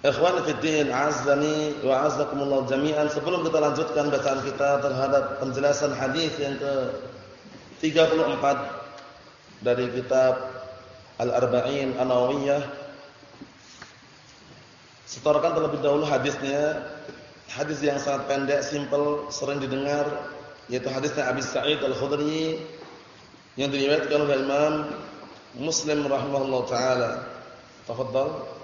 Ikhwan fiddin azani wa azakumullah jami'an. Sebelum kita lanjutkan bacaan kita terhadap penjelasan hadis yang ke-34 dari kitab Al-Arba'in An-Nawawiyah. Setorkan terlebih dahulu hadisnya. Hadis yang sangat pendek, simpel, sering didengar yaitu hadisnya Abi Sa'id Al-Khudri yang diriwayatkan oleh Imam Muslim rahimahullah taala. Tafadhal.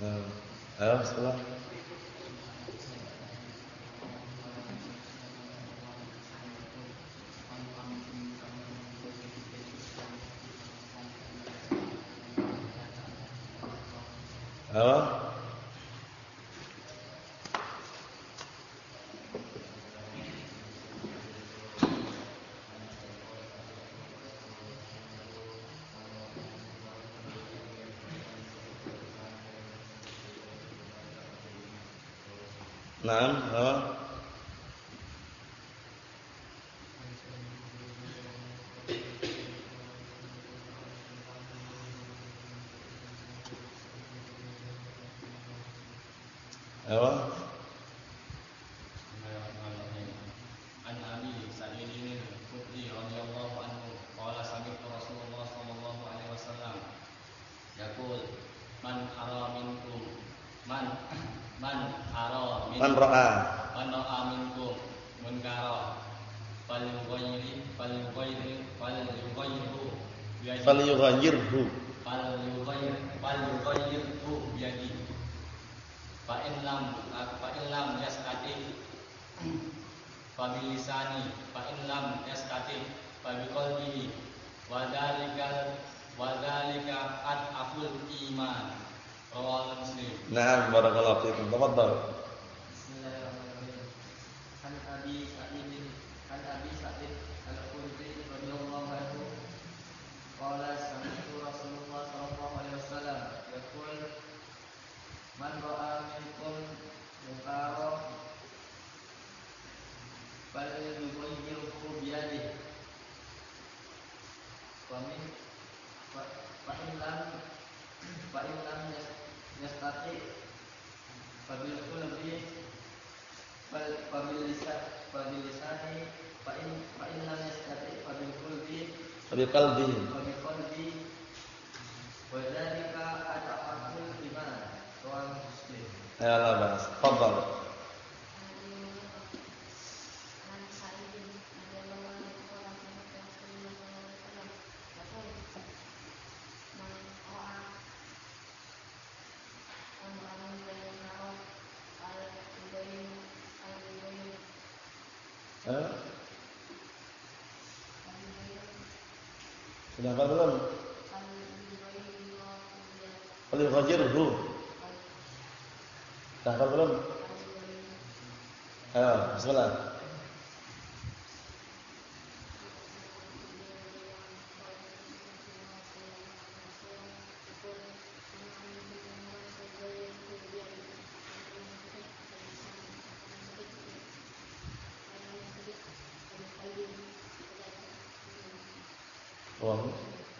Ayo setelah Apa? Naam, apa? Apa? An Abi Sa'id Khudri radhiyallahu anhu qala sami'tu Rasulullah sallallahu alaihi wasallam yaqul man haraminkum man man hara min Man ra'a. man ra'a minkum munkara fal yughayyi fal yughayyi fal yughayyiru biyadihi Falyughayyirhu. fal yughayyi fal yughayyiru biyadihi fa in lam fa in lam yastati fa bil lisani fa in lam yastati fa bi qalbihi wa dzalikal wa dzalika ad aful iman rawahu muslim Naam, barakallahu fiikum. Tafadhal. Bismillahirrahmanirrahim. An Abi Sa'id An Abi Sa'id Al-Khudri radhiyallahu anhu qala sami'tu Rasulullah sallallahu alaihi wasallam yaqul man ra'a minkum munkaran falyughayyirhu bi yadihi wa min fa fa in lam fa in lam yastati fabil qalbi fal fabil lisan fabil lisani fa in fa in lam yastati fabil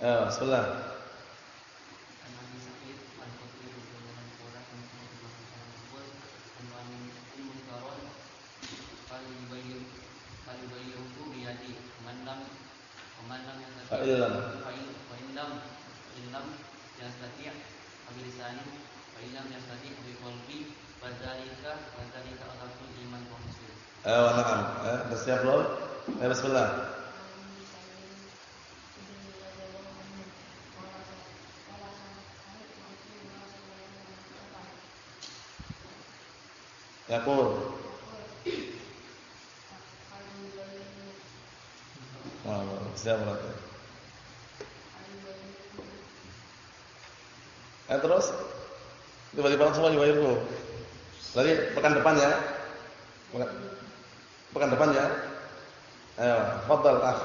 嗯，是不是？Siap berarti. Eh terus tiba-tiba langsung semua yuwairu. Lagi pekan depan ya. Pekan, pekan depan ya. Ayo, fadal ah.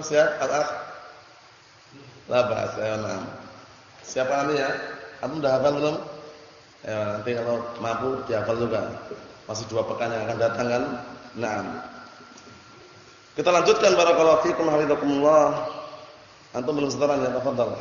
Antum siap? Al-akh? La ba'as. Ayo nah. Siapa nanti ya? Antum udah hafal belum? Ya, nanti kalau mampu dihafal juga. Masih dua pekan yang akan datang kan? Nah. Kita lanjutkan barakallahu fiikum hafizakumullah. Antum belum setoran ya, tafadhal.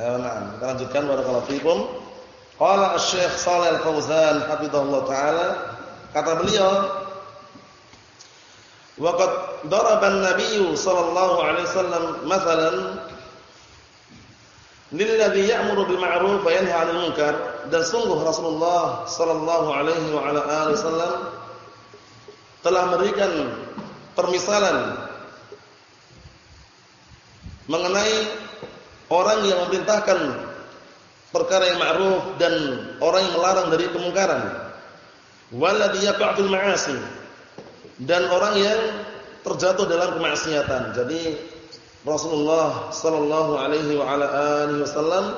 Eh, lanjutkan barakallahu fikum. Qala Asy-Syaikh Shalih Al-Fauzan hafizahullah taala kata beliau Waqad daraba an-nabiy sallallahu alaihi wasallam mathalan lilladhi ya'muru bil ma'ruf wa yanha 'anil munkar dan sungguh Rasulullah sallallahu alaihi wa ala alihi wasallam telah memberikan permisalan mengenai orang yang memerintahkan perkara yang ma'ruf dan orang yang melarang dari kemungkaran. Walladhi yaqa'u fil ma'asi dan orang yang terjatuh dalam kemaksiatan. Jadi Rasulullah sallallahu alaihi wasallam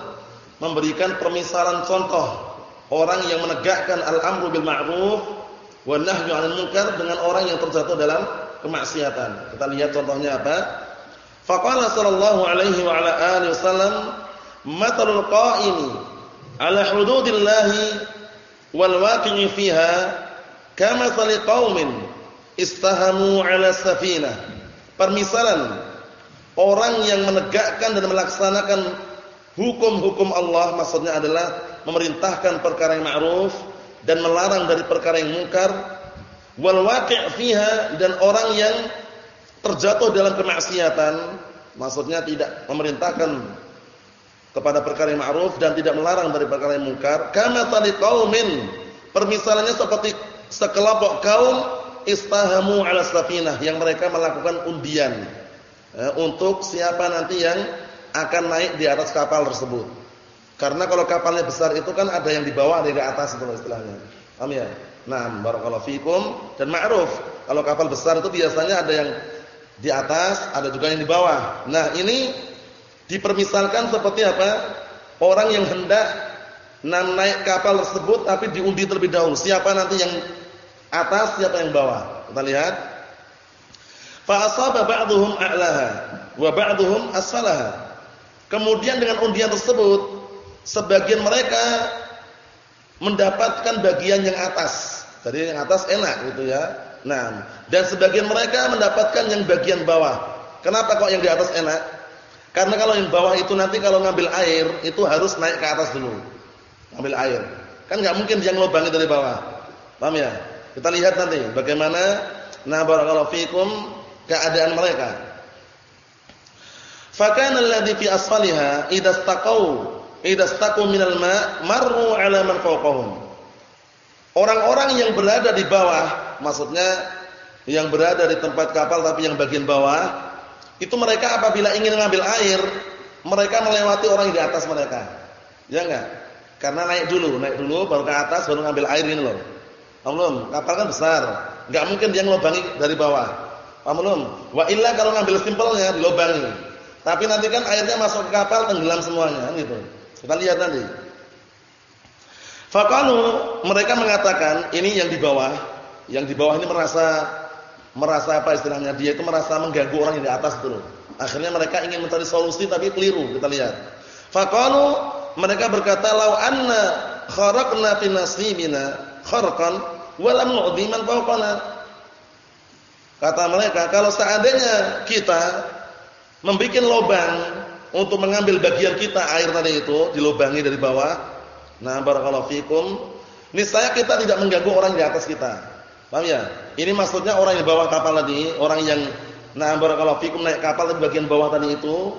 memberikan permisalan contoh orang yang menegakkan al-amru bil ma'ruf wa nahyu 'anil munkar dengan orang yang terjatuh dalam kemaksiatan. Kita lihat contohnya apa? Faqala sallallahu alaihi wa ala alihi wasallam matalul qa'imi ala hududillahi wal waqi'i fiha kama sali qaumin istahamu ala safinah. Permisalan orang yang menegakkan dan melaksanakan hukum-hukum Allah maksudnya adalah memerintahkan perkara yang ma'ruf dan melarang dari perkara yang munkar wal waqi' fiha dan orang yang terjatuh dalam kemaksiatan, maksudnya tidak memerintahkan kepada perkara yang ma'ruf dan tidak melarang dari perkara yang mungkar. Kama tali permisalannya seperti sekelompok kaum istahamu 'ala safinah yang mereka melakukan undian eh, untuk siapa nanti yang akan naik di atas kapal tersebut. Karena kalau kapalnya besar itu kan ada yang di bawah, ada yang di atas itu istilahnya. Paham ya? Nah, barakallahu fikum dan ma'ruf. Kalau kapal besar itu biasanya ada yang di atas, ada juga yang di bawah. Nah, ini dipermisalkan seperti apa? Orang yang hendak naik kapal tersebut tapi diundi terlebih dahulu. Siapa nanti yang atas, siapa yang bawah. Kita lihat. Fa asaba ba'dhum a'laha wa ba'dhum asfalaha. Kemudian dengan undian tersebut, sebagian mereka mendapatkan bagian yang atas. Jadi yang atas enak gitu ya. Nah, dan sebagian mereka mendapatkan yang bagian bawah. Kenapa kok yang di atas enak? Karena kalau yang bawah itu nanti kalau ngambil air itu harus naik ke atas dulu. Ngambil air. Kan nggak mungkin dia ngelubangi dari bawah. Paham ya? Kita lihat nanti bagaimana nah barakallahu fikum keadaan mereka. Fakana alladhi fi asfaliha idza istaqau idastaqu minal ma' marru 'ala man fawqahum. Orang-orang yang berada di bawah, maksudnya yang berada di tempat kapal tapi yang bagian bawah, itu mereka apabila ingin mengambil air, mereka melewati orang di atas mereka. Ya enggak? Karena naik dulu, naik dulu baru ke atas baru ngambil air ini loh. Paham Kapal kan besar, enggak mungkin dia ngelobangi dari bawah. Paham? Wa illa kalau ngambil simpelnya dilobangi. Tapi nanti kan airnya masuk ke kapal tenggelam semuanya, kan gitu. Kita lihat nanti. Fakalu mereka mengatakan ini yang di bawah, yang di bawah ini merasa merasa apa istilahnya? Dia itu merasa mengganggu orang yang di atas itu. Akhirnya mereka ingin mencari solusi tapi keliru. Kita lihat. Fakalu mereka berkata, "Lau anna kharaqna fi nasibina kharqan wa lam nu'dhi fawqana." Kata mereka, kalau seandainya kita membuat lubang untuk mengambil bagian kita air tadi itu dilubangi dari bawah, Nah, barakallahu fikum. Niscaya kita tidak mengganggu orang di atas kita. Paham ya? Ini maksudnya orang yang bawa kapal tadi, orang yang nah barakallahu fikum naik kapal di bagian bawah tadi itu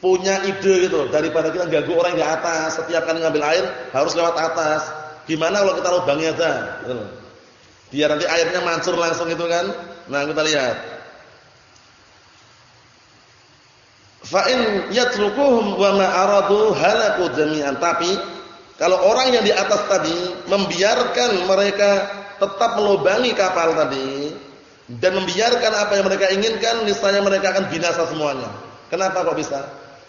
punya ide gitu daripada kita ganggu orang di atas setiap kali ngambil air harus lewat atas. Gimana kalau kita lubangi aja gitu biar nanti airnya mancur langsung itu kan? Nah kita lihat. Fa in yatrukuhum wa ma aradu halaku jami'an. Tapi kalau orang yang di atas tadi membiarkan mereka tetap melubangi kapal tadi dan membiarkan apa yang mereka inginkan, niscaya mereka akan binasa semuanya. Kenapa kok bisa?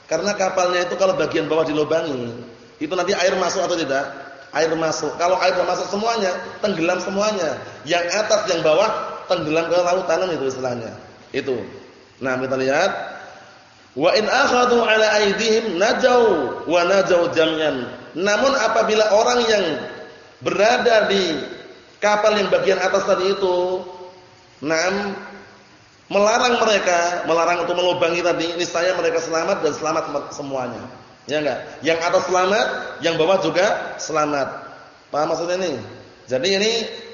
Karena kapalnya itu kalau bagian bawah dilubangi, itu nanti air masuk atau tidak? Air masuk. Kalau air masuk semuanya, tenggelam semuanya. Yang atas, yang bawah tenggelam ke lautan itu istilahnya. Itu. Nah, kita lihat Wa in akhadhu ala aydihim najau wa najau jami'an. Namun apabila orang yang berada di kapal yang bagian atas tadi itu nam melarang mereka, melarang untuk melubangi tadi, niscaya mereka selamat dan selamat semuanya. Ya enggak? Yang atas selamat, yang bawah juga selamat. Paham maksudnya ini? Jadi ini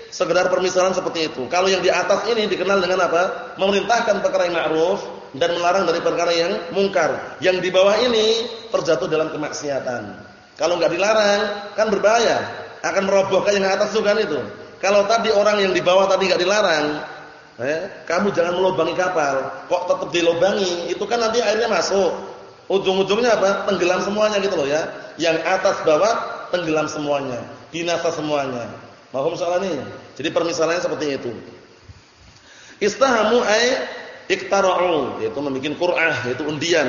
sekedar permisalan seperti itu. Kalau yang di atas ini dikenal dengan apa? Memerintahkan perkara yang ma'ruf dan melarang dari perkara yang mungkar. Yang di bawah ini terjatuh dalam kemaksiatan. Kalau nggak dilarang kan berbahaya, akan merobohkan yang atas juga kan itu. Kalau tadi orang yang di bawah tadi nggak dilarang, eh, kamu jangan melubangi kapal, kok tetap dilubangi, itu kan nanti airnya masuk. Ujung-ujungnya apa? Tenggelam semuanya gitu loh ya. Yang atas bawah tenggelam semuanya, binasa semuanya. Mohon soal ini. Jadi permisalannya seperti itu. Istahamu ay iktara'u, yaitu membuat Qur'ah, yaitu undian.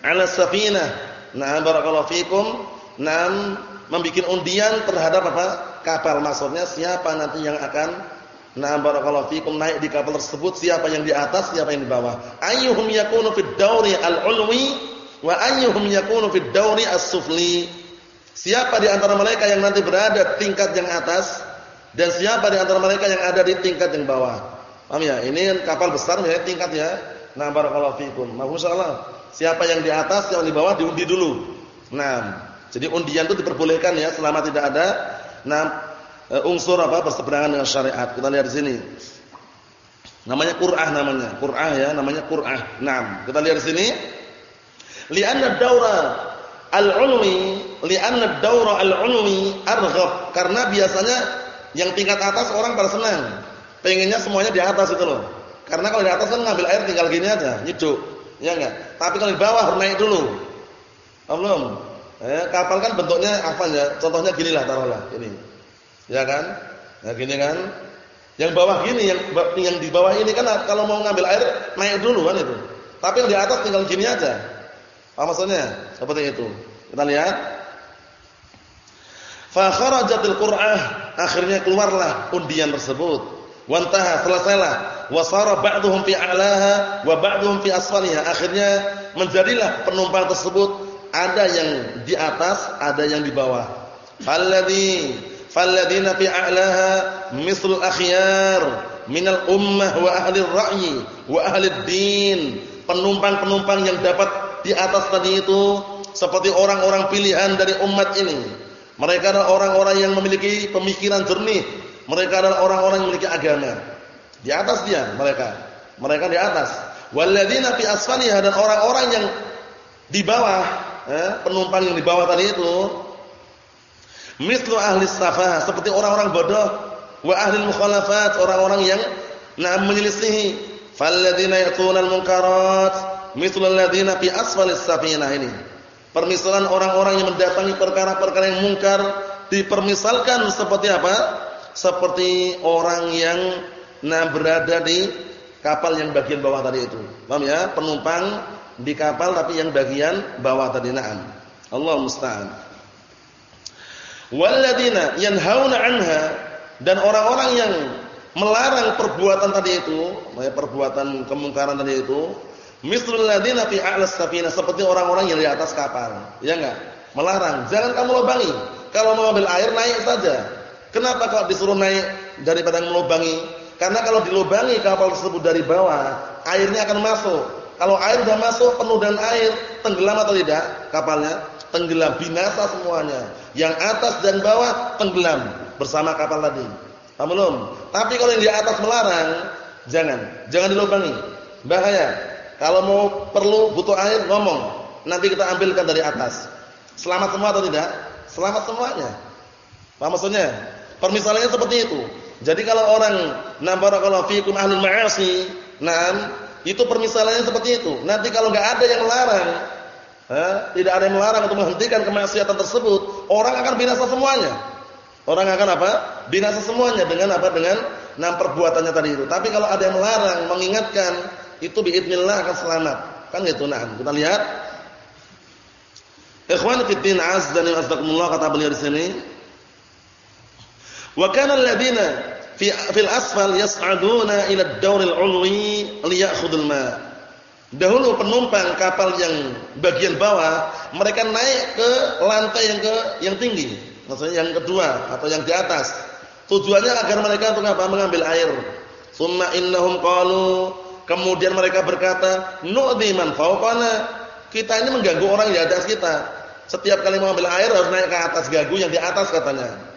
Ala safinah. Nah, barakallahu fikum Nam membuat undian terhadap apa? Kapal maksudnya siapa nanti yang akan Nah barakallahu fikum naik di kapal tersebut siapa yang di atas siapa yang di bawah. Ayyuhum yakunu fid dauri al-ulwi wa ayyuhum yakunu fid dauri as-sufli. Siapa di antara mereka yang nanti berada tingkat yang atas dan siapa di antara mereka yang ada di tingkat yang bawah. Paham ya? Ini kapal besar ya tingkat ya. Nah barakallahu fikum. Masyaallah. Siapa yang di atas, yang di bawah diundi dulu. Nah, jadi undian itu diperbolehkan ya selama tidak ada nah unsur apa berseberangan dengan syariat. Kita lihat di sini. Namanya qur'ah namanya. Qur'ah ya, namanya qur'ah. Naam. Kita lihat di sini. Li'anna daura al-ulwi, li'anna daura al-ulwi arghab. Karena biasanya yang tingkat atas orang pada senang. Pengennya semuanya di atas itu loh. Karena kalau di atas kan ngambil air tinggal gini aja, nyeduk. Ya enggak? Tapi kalau di bawah naik dulu. Belum. Eh, kapal kan bentuknya apa ya? Contohnya gini lah taruhlah ini. Ya kan? Nah gini kan? Yang bawah gini, yang yang di bawah ini kan kalau mau ngambil air naik dulu kan itu. Tapi yang di atas tinggal gini aja. Apa maksudnya? Seperti itu. Kita lihat. Fa kharajatil qur'ah, akhirnya keluarlah undian tersebut. Wantaha selesailah. Wasara ba'dhum fi a'laha wa ba'dhum fi asfaliha. Akhirnya menjadilah penumpang tersebut ada yang di atas, ada yang di bawah. Falladhi falladhina fi a'laha misl akhyar minal ummah wa ahli ra'yi wa ahli din. Penumpang-penumpang yang dapat di atas tadi itu seperti orang-orang pilihan dari umat ini. Mereka adalah orang-orang yang memiliki pemikiran jernih. Mereka adalah orang-orang yang memiliki agama. Di atas dia mereka. Mereka di atas. Walladzina fi asfaliha dan orang-orang yang di bawah eh, penumpang yang di bawah tadi itu. Mislu ahli safah seperti orang-orang bodoh. Wa ahli mukhalafat orang-orang yang nah menyelisihi. Falladzina ya'tunal munkarat mislu alladzina fi asfalis safinah ini. Permisalan orang-orang yang mendatangi perkara-perkara yang mungkar dipermisalkan seperti apa? Seperti orang yang nah berada di kapal yang bagian bawah tadi itu. Paham ya? Penumpang di kapal tapi yang bagian bawah tadi na'am Allah musta'an Walladzina yanhauna anha dan orang-orang yang melarang perbuatan tadi itu, ya perbuatan kemungkaran tadi itu, mislul ladzina fi a'las safinah seperti orang-orang yang di atas kapal. Ya enggak? Melarang, jangan kamu lubangi. Kalau mau ambil air naik saja. Kenapa kok disuruh naik daripada melubangi? Karena kalau dilubangi kapal tersebut dari bawah, airnya akan masuk. Kalau air sudah masuk penuh dengan air, tenggelam atau tidak kapalnya? Tenggelam, binasa semuanya. Yang atas dan bawah tenggelam bersama kapal tadi. Belum? Tapi kalau yang di atas melarang, jangan. Jangan dilubangi. Bahaya. Kalau mau perlu butuh air ngomong. Nanti kita ambilkan dari atas. Selamat semua atau tidak? Selamat semuanya. Paham maksudnya? Permisalannya seperti itu. Jadi kalau orang nabarakallahu fikum ahlul ma'asi, nam, itu permisalannya seperti itu. Nanti kalau enggak ada yang melarang, eh, tidak ada yang melarang untuk menghentikan kemaksiatan tersebut, orang akan binasa semuanya. Orang akan apa? Binasa semuanya dengan apa? Dengan enam perbuatannya tadi itu. Tapi kalau ada yang melarang, mengingatkan, itu biidznillah akan selamat. Kan gitu nah. Kita lihat. Ikhwan fi din azza wa jalla kata beliau di sini. Wa kana alladziina fi fil asfal yas'aduna ila ad-dawr al-'ulwi liya'khudul ma'. Dahulu penumpang kapal yang bagian bawah, mereka naik ke lantai yang ke yang tinggi, maksudnya yang kedua atau yang di atas. Tujuannya agar mereka untuk apa? Mengambil air. Summa innahum qalu, kemudian mereka berkata, nu'dhi man fawqana. Kita ini mengganggu orang di atas kita. Setiap kali mengambil air harus naik ke atas gagu yang di atas katanya.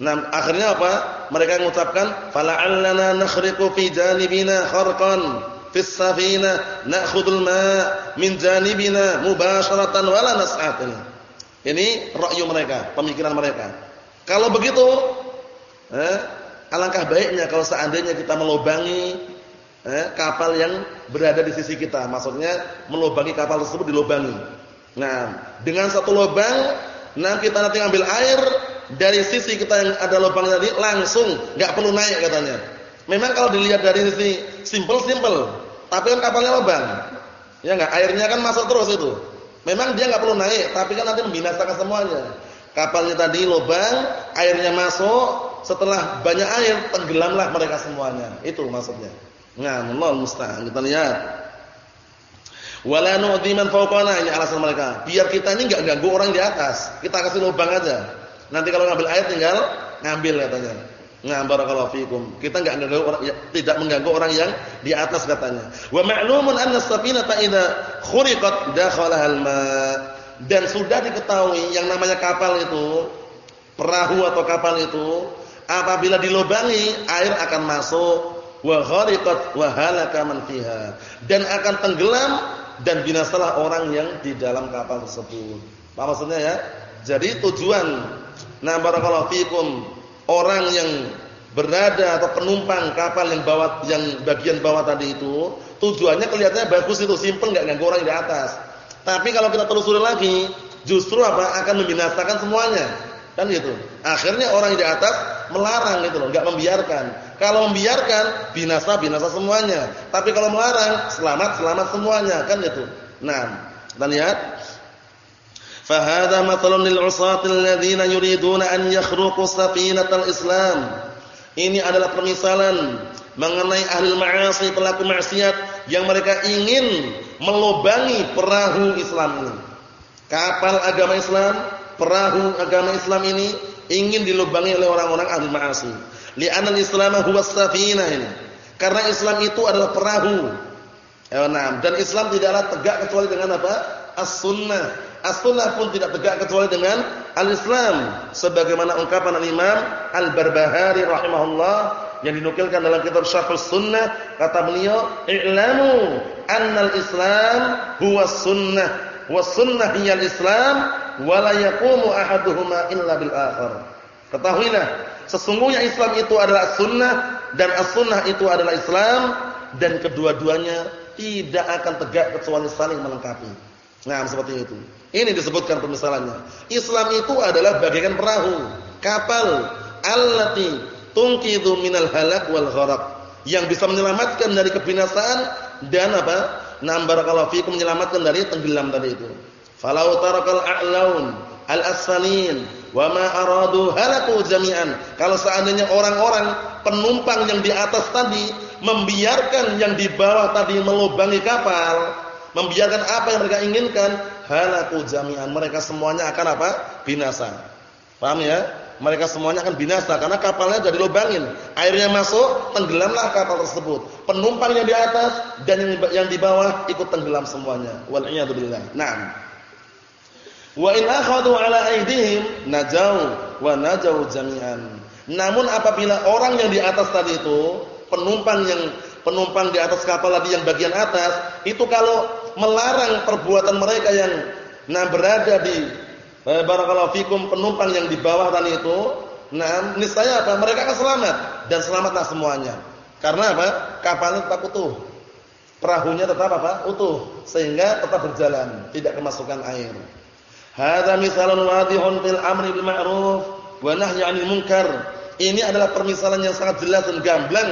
Nah, akhirnya apa? Mereka mengucapkan, fala'allana nakhriqu fi janibina kharqan fis safina na'khudul ma' min janibina mubasharatan wala nas'atin. Ini ra'yu mereka, pemikiran mereka. Kalau begitu, eh, alangkah baiknya kalau seandainya kita melubangi eh, kapal yang berada di sisi kita. Maksudnya melubangi kapal tersebut dilubangi. Nah, dengan satu lubang, nah kita nanti ambil air dari sisi kita yang ada lubang tadi langsung, nggak perlu naik katanya. Memang kalau dilihat dari sisi simple-simple, tapi kan kapalnya lubang. Ya enggak, airnya kan masuk terus itu. Memang dia enggak perlu naik, tapi kan nanti membinasakan semuanya. Kapalnya tadi lubang, airnya masuk, setelah banyak air tenggelamlah mereka semuanya. Itu maksudnya. Nah, Allah musta'an. Kita lihat. Wala nu'dhi man ini alasan mereka. Biar kita ini enggak ganggu orang di atas. Kita kasih lubang aja. Nanti kalau ngambil air tinggal ngambil katanya. Nah, barakallahu fikum. Kita enggak mengganggu orang ya, tidak mengganggu orang yang di atas katanya. Wa ma'lumun anna as-safinata idza khuriqat dakhalaha al-ma. Dan sudah diketahui yang namanya kapal itu, perahu atau kapal itu, apabila dilubangi, air akan masuk wa khariqat wa halaka man fiha. Dan akan tenggelam dan binasalah orang yang di dalam kapal tersebut. Apa maksudnya ya? Jadi tujuan nah barakallahu fikum orang yang berada atau penumpang kapal yang bawah yang bagian bawah tadi itu tujuannya kelihatannya bagus itu simpel nggak ganggu orang di atas. Tapi kalau kita telusuri lagi justru apa akan membinasakan semuanya. Kan gitu. Akhirnya orang di atas melarang gitu loh, enggak membiarkan. Kalau membiarkan binasa binasa semuanya. Tapi kalau melarang selamat selamat semuanya, kan gitu. Nah, kita lihat فهذا مثل للعصاة الذين يريدون أن يخرقوا سفينة الإسلام ini adalah permisalan mengenai ahli ma'asi pelaku maksiat yang mereka ingin melubangi perahu Islam ini kapal agama Islam perahu agama Islam ini ingin dilubangi oleh orang-orang ahli ma'asi li'anna al-islam huwa safinah ini karena Islam itu adalah perahu ya, dan Islam tidaklah tegak kecuali dengan apa as-sunnah As-sunnah pun tidak tegak kecuali dengan al-Islam. Sebagaimana ungkapan al-Imam Al-Barbahari rahimahullah yang dinukilkan dalam kitab Syarh Sunnah kata beliau, "I'lamu annal Islam huwa sunnah was sunnah hiyal Islam wa la yaqumu ahaduhuma illa bil akhar. Ketahuilah, sesungguhnya Islam itu adalah sunnah dan as-sunnah itu adalah Islam dan kedua-duanya tidak akan tegak kecuali saling melengkapi. Nah, seperti itu. Ini disebutkan permisalannya. Islam itu adalah bagaikan perahu, kapal allati tunqidhu minal halak wal gharaq yang bisa menyelamatkan dari kebinasaan dan apa? Nam barakallahu fikum menyelamatkan dari tenggelam tadi itu. Falau tarakal a'laun al-asfalin wa ma aradu halaku jami'an. Kalau seandainya orang-orang penumpang yang di atas tadi membiarkan yang di bawah tadi melubangi kapal, membiarkan apa yang mereka inginkan, halaku jami'an. Mereka semuanya akan apa? Binasa. Paham ya? Mereka semuanya akan binasa karena kapalnya jadi lubangin. Airnya masuk, tenggelamlah kapal tersebut. Penumpang yang di atas dan yang yang di bawah ikut tenggelam semuanya. Wal iyad billah. Naam. Wa in akhadhu ala aydihim najau wa najau jami'an. Namun apabila orang yang di atas tadi itu, penumpang yang penumpang di atas kapal tadi yang bagian atas, itu kalau melarang perbuatan mereka yang nah berada di eh, barakallahu fikum penumpang yang di bawah tadi itu, nah niscaya apa? Mereka akan selamat dan selamatlah semuanya. Karena apa? Kapalnya tetap utuh. Perahunya tetap apa? Utuh sehingga tetap berjalan, tidak kemasukan air. Hadza misalun wadihun fil amri bil ma'ruf wa nahyi 'anil munkar. Ini adalah permisalan yang sangat jelas dan gamblang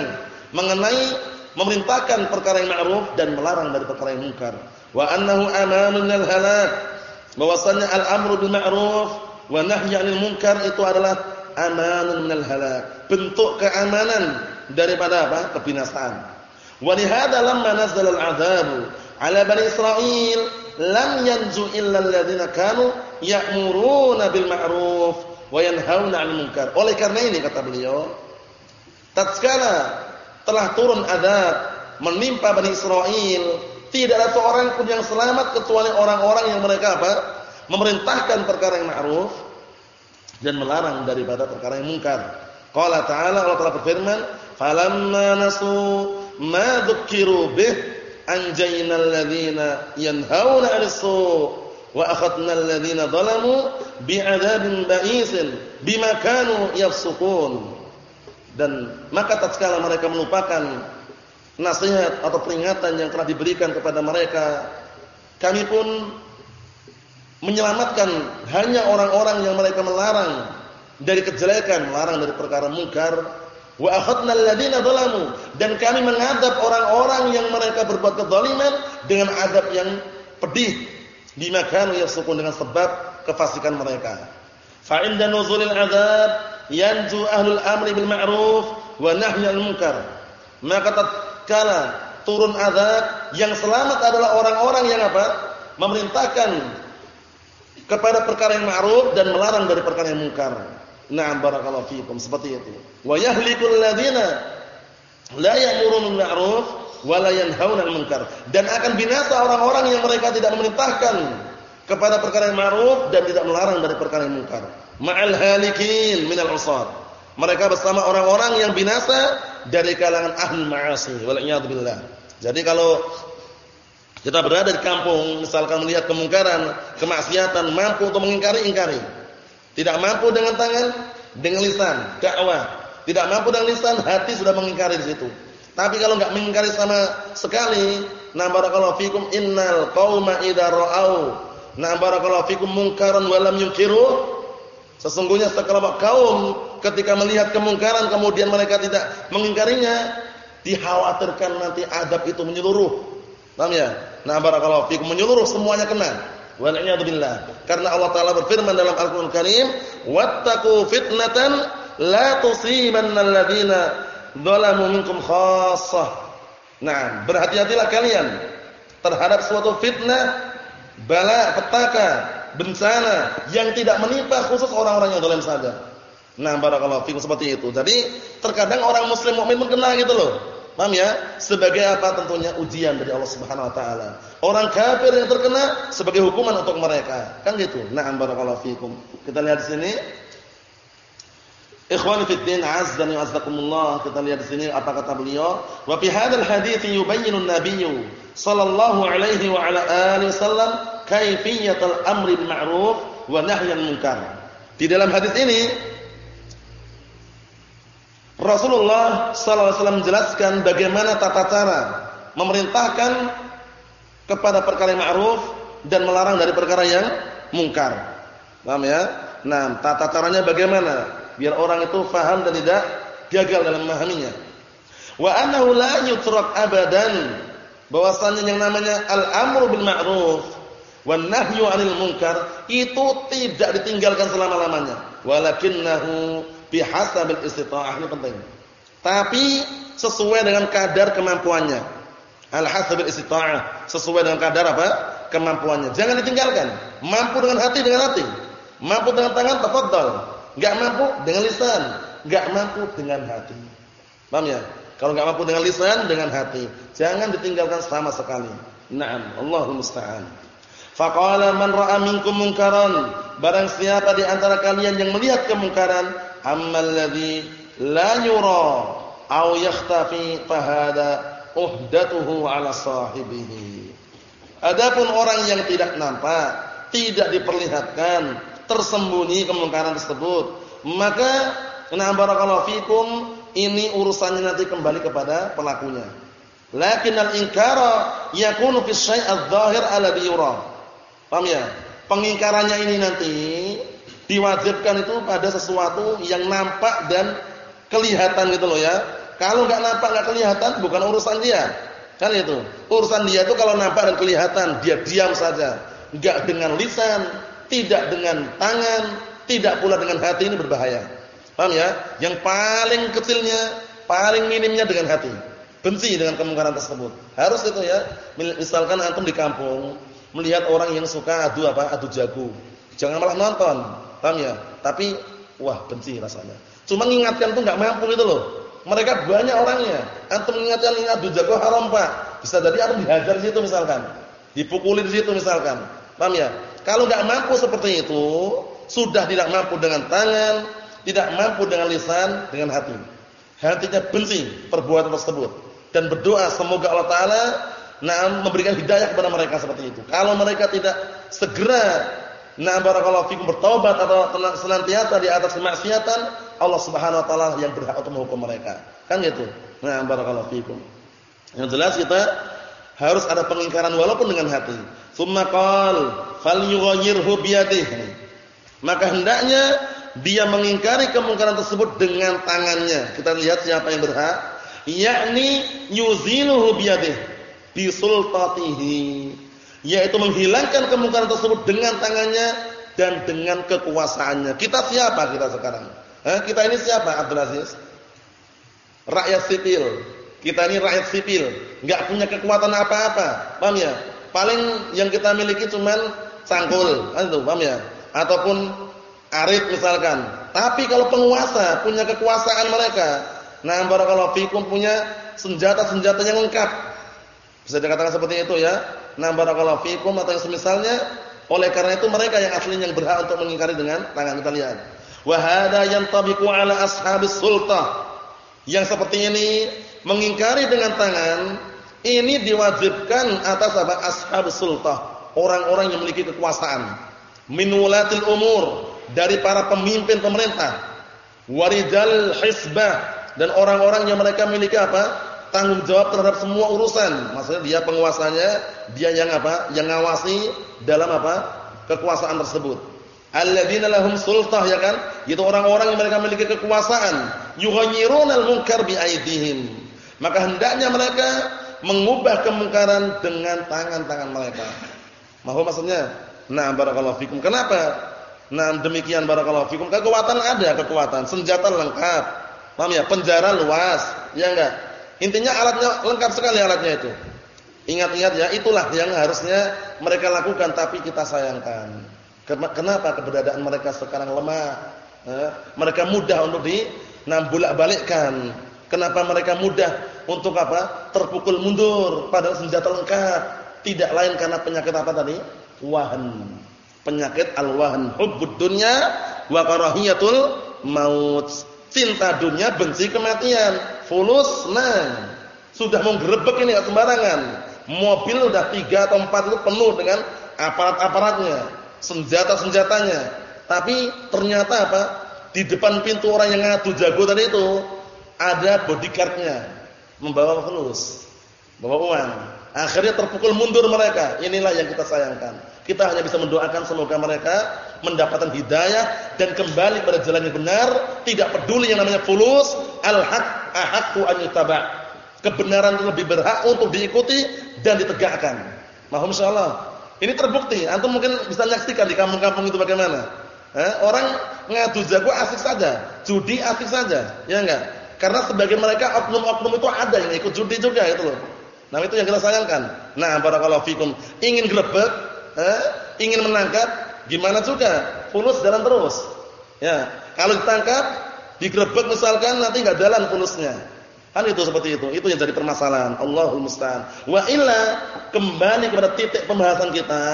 mengenai memerintahkan perkara yang ma'ruf dan melarang dari perkara yang munkar. Wa annahu amanun minal halak. Bahwasanya al-amru bil ma'ruf wa nahyi 'anil munkar itu adalah amanun minal halak. Bentuk keamanan daripada apa? kebinasaan. Wa lihada lamma nazzala al-'adzabu 'ala bani Israil lam yanzu illa alladziina kanu ya'muruna bil ma'ruf wa yanhauna 'anil munkar. Oleh karena ini kata beliau, tatkala telah turun azab menimpa Bani Israel, tidak ada seorang pun yang selamat kecuali orang-orang yang mereka apa? memerintahkan perkara yang ma'ruf dan melarang daripada perkara yang mungkar. Qala ta'ala Allah telah berfirman, "Falamma nasu ma dzukiru bih anjayna alladhina yanhauna 'anil su' wa akhadna alladhina zalamu bi'adzabin ba'isin bima kanu yafsukun dan maka tatkala mereka melupakan nasihat atau peringatan yang telah diberikan kepada mereka kami pun menyelamatkan hanya orang-orang yang mereka melarang dari kejelekan, melarang dari perkara mungkar. Wa akhadna alladziina zalamu. Dan kami mengadab orang-orang yang mereka berbuat kezaliman dengan adab yang pedih. Bima kanu yasukun dengan sebab kefasikan mereka. Fa inda nuzulil adzab yanju ahlul amri bil ma'ruf wa nahyi al munkar. Maka tatkala turun azab yang selamat adalah orang-orang yang apa? memerintahkan kepada perkara yang ma'ruf dan melarang dari perkara yang munkar. Na'am barakallahu fiikum seperti itu. Wa yahlikul ladzina la ya'muruna bil ma'ruf wa la yanhauna 'anil munkar. Dan akan binasa orang-orang yang mereka tidak memerintahkan kepada perkara yang ma'ruf dan tidak melarang dari perkara yang munkar. Ma'al halikin minal usad. Mereka bersama orang-orang yang binasa dari kalangan ahli ma'asi. Jadi kalau kita berada di kampung, misalkan melihat kemungkaran, kemaksiatan, mampu untuk mengingkari, ingkari. Tidak mampu dengan tangan, dengan lisan, dakwah. Tidak mampu dengan lisan, hati sudah mengingkari di situ. Tapi kalau enggak mengingkari sama sekali, na barakallahu fikum innal qauma idza ra'au na barakallahu fikum munkaran wa lam yunkiru Sesungguhnya sekelompok kaum ketika melihat kemungkaran kemudian mereka tidak mengingkarinya, dikhawatirkan nanti adab itu menyeluruh. Paham ya? Nah, barakallahu fikum menyeluruh semuanya kena. Wal billah. Karena Allah Taala berfirman dalam Al-Qur'an Karim, "Wattaqu fitnatan la tusibanna alladziina dzalamu minkum khassah." Nah, berhati-hatilah kalian terhadap suatu fitnah, bala, petaka, bencana yang tidak menimpa khusus orang-orang yang zalim saja. Nah, barakallahu fikum seperti itu. Jadi, terkadang orang muslim mukmin pun kena gitu loh. Paham ya? Sebagai apa tentunya ujian dari Allah Subhanahu wa taala. Orang kafir yang terkena sebagai hukuman untuk mereka. Kan gitu. Na'am barakallahu fikum. Kita lihat di sini. Ikhwani fi din azza wa azzakumullah. Kita lihat di sini apa kata beliau? Wa fi hadzal hadits yubayyinu an-nabiy sallallahu alaihi wa ala alihi wasallam kaifiyatul amri bil ma'ruf wa nahyan munkar. Di dalam hadis ini Rasulullah sallallahu alaihi wasallam menjelaskan bagaimana tata cara memerintahkan kepada perkara yang ma'ruf dan melarang dari perkara yang mungkar. Paham ya? Nah, tata caranya bagaimana? Biar orang itu faham dan tidak gagal dalam memahaminya. Wa annahu la yutrak abadan bahwasanya yang namanya al-amru bil ma'ruf wan nahyu 'anil munkar itu tidak ditinggalkan selama-lamanya. Walakinnahu bihasabil istita'ah ini penting. Tapi sesuai dengan kadar kemampuannya. Al-hasabil istita'ah, sesuai dengan kadar apa? kemampuannya. Jangan ditinggalkan. Mampu dengan hati dengan hati. Mampu dengan tangan tafadhal. Enggak mampu dengan lisan, enggak mampu dengan hati. Paham ya? Kalau enggak mampu dengan lisan, dengan hati. Jangan ditinggalkan sama sekali. Naam, Allahul musta'an. Faqala man ra'a minkum munkaran, barang siapa di antara kalian yang melihat kemungkaran, ammal ladzi la yura aw yakhtafi fahada uhdatuhu ala sahibihi adapun orang yang tidak nampak tidak diperlihatkan tersembunyi kemungkaran tersebut maka na barakallahu fikum ini urusannya nanti kembali kepada pelakunya lakin al-inkara yakunu fi syai' adh-dhahir ala yura paham ya pengingkarannya ini nanti diwajibkan itu pada sesuatu yang nampak dan kelihatan gitu loh ya. Kalau nggak nampak nggak kelihatan bukan urusan dia. Kan itu. Urusan dia itu kalau nampak dan kelihatan dia diam saja. Enggak dengan lisan, tidak dengan tangan, tidak pula dengan hati ini berbahaya. Paham ya? Yang paling kecilnya, paling minimnya dengan hati. Benci dengan kemungkaran tersebut. Harus itu ya. Misalkan antum di kampung melihat orang yang suka adu apa? Adu jago. Jangan malah nonton. Paham ya? Tapi wah benci rasanya. Cuma mengingatkan tuh nggak mampu gitu loh. Mereka banyak orangnya. Antum mengingatkan ingat jago haram Pak. Bisa jadi antum dihajar di situ misalkan. Dipukuli di situ misalkan. Paham ya? Kalau nggak mampu seperti itu, sudah tidak mampu dengan tangan, tidak mampu dengan lisan, dengan hati. Hatinya benci perbuatan tersebut dan berdoa semoga Allah taala memberikan hidayah kepada mereka seperti itu. Kalau mereka tidak segera Nah barakallahu fikum bertaubat atau senantiasa di atas kemaksiatan, Allah Subhanahu wa taala yang berhak untuk menghukum mereka. Kan gitu. Nah barakallahu fikum. Yang jelas kita harus ada pengingkaran walaupun dengan hati. Tsumma qal falyughayyirhu biyadihi. Maka hendaknya dia mengingkari kemungkaran tersebut dengan tangannya. Kita lihat siapa yang berhak, yakni yuziluhu biyadihi bisultatihi yaitu menghilangkan kemungkaran tersebut dengan tangannya dan dengan kekuasaannya. Kita siapa kita sekarang? Eh, kita ini siapa Abdul Aziz? Rakyat sipil. Kita ini rakyat sipil, enggak punya kekuatan apa-apa. Paham ya? Paling yang kita miliki cuman cangkul, kan itu, paham ya? Ataupun arit misalkan. Tapi kalau penguasa punya kekuasaan mereka, nah barakallahu fikum punya senjata-senjata yang lengkap. Bisa dikatakan seperti itu ya. Nah barakallahu fikum atau yang semisalnya oleh karena itu mereka yang aslinya yang berhak untuk mengingkari dengan tangan kita lihat. Wa hada yantabiqu ala ashabis sultah. Yang seperti ini mengingkari dengan tangan ini diwajibkan atas apa ashabis sultah, orang-orang yang memiliki kekuasaan. Min wulatil umur dari para pemimpin pemerintah. Warijal hisbah dan orang-orang yang mereka memiliki apa? tanggung jawab terhadap semua urusan. Maksudnya dia penguasanya, dia yang apa? Yang ngawasi dalam apa? kekuasaan tersebut. Alladzina lahum sultah ya kan? Itu orang-orang yang mereka memiliki kekuasaan. Yughayyirunal munkar bi aydihim. Maka hendaknya mereka mengubah kemungkaran dengan tangan-tangan mereka. Mahum maksudnya? Nah, barakallahu fikum. Kenapa? Nah, demikian barakallahu fikum. Kekuatan ada, kekuatan, senjata lengkap. Paham ya? Penjara luas, ya enggak? Intinya alatnya lengkap sekali alatnya itu. Ingat-ingat ya, itulah yang harusnya mereka lakukan tapi kita sayangkan. Kenapa keberadaan mereka sekarang lemah? mereka mudah untuk di balikkan. Kenapa mereka mudah untuk apa? Terpukul mundur padahal senjata lengkap. Tidak lain karena penyakit apa tadi? Wahan. Penyakit al-wahan, hubbud dunya wa karahiyatul maut. Cinta dunia, benci kematian. Fulus, nah. Sudah mau gerebek ini sembarangan. Mobil udah tiga atau empat itu penuh dengan aparat-aparatnya, senjata-senjatanya. Tapi ternyata apa? Di depan pintu orang yang ngadu jago tadi itu ada bodyguardnya membawa fulus, bawa uang. Akhirnya terpukul mundur mereka. Inilah yang kita sayangkan. Kita hanya bisa mendoakan semoga mereka mendapatkan hidayah dan kembali pada jalan yang benar, tidak peduli yang namanya fulus, al-haq ahaqqu an yutaba. Kebenaran lebih berhak untuk diikuti dan ditegakkan. Mohon insyaallah. Ini terbukti. Antum mungkin bisa nyaksikan di kampung-kampung itu bagaimana. Eh, orang ngadu jago asik saja, judi asik saja, ya enggak? Karena sebagian mereka oknum-oknum itu ada yang ikut judi juga itu loh. Nah, itu yang kita sayangkan. Nah, barakallahu fikum. Ingin grebek, eh, ingin menangkap, gimana juga? Fulus jalan terus. Ya, kalau ditangkap, digrebek misalkan nanti enggak jalan fulusnya. Kan itu seperti itu. Itu yang jadi permasalahan. Allahul musta'an. Wa illa kembali kepada titik pembahasan kita,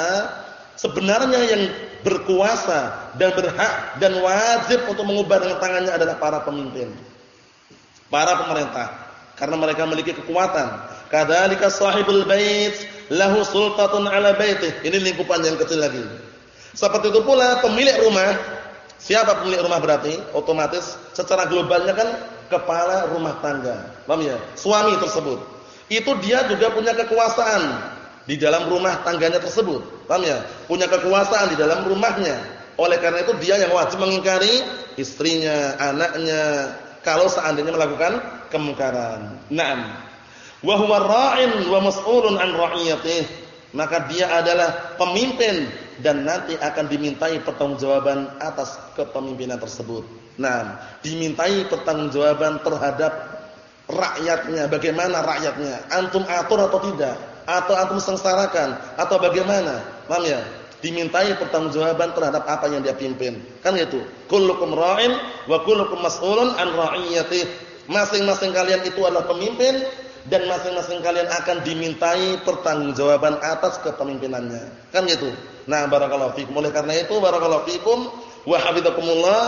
sebenarnya yang berkuasa dan berhak dan wajib untuk mengubah dengan tangannya adalah para pemimpin. Para pemerintah. Karena mereka memiliki kekuatan. Kadzalika sahibul bait lahu sultatun ala baitih. Ini lingkupan yang kecil lagi. Seperti itu pula pemilik rumah. Siapa pemilik rumah berarti? Otomatis secara globalnya kan kepala rumah tangga. Paham ya? Suami tersebut. Itu dia juga punya kekuasaan di dalam rumah tangganya tersebut. Paham ya? Punya kekuasaan di dalam rumahnya. Oleh karena itu dia yang wajib mengingkari istrinya, anaknya kalau seandainya melakukan kemungkaran. Naam. Wa huwa ra'in wa mas'ulun an ra'iyatihi. Maka dia adalah pemimpin dan nanti akan dimintai pertanggungjawaban atas kepemimpinan tersebut. Nah, dimintai pertanggungjawaban terhadap rakyatnya, bagaimana rakyatnya? Antum atur atau tidak? Atau antum sengsarakan atau bagaimana? Paham ya? Dimintai pertanggungjawaban terhadap apa yang dia pimpin. Kan gitu. Kullukum ra'in wa kullukum mas'ulun an ra'iyatihi. Masing-masing kalian itu adalah pemimpin dan masing-masing kalian akan dimintai pertanggungjawaban atas kepemimpinannya. Kan gitu. Nah, barakallahu fikum. Oleh karena itu barakallahu fikum wa hafizakumullah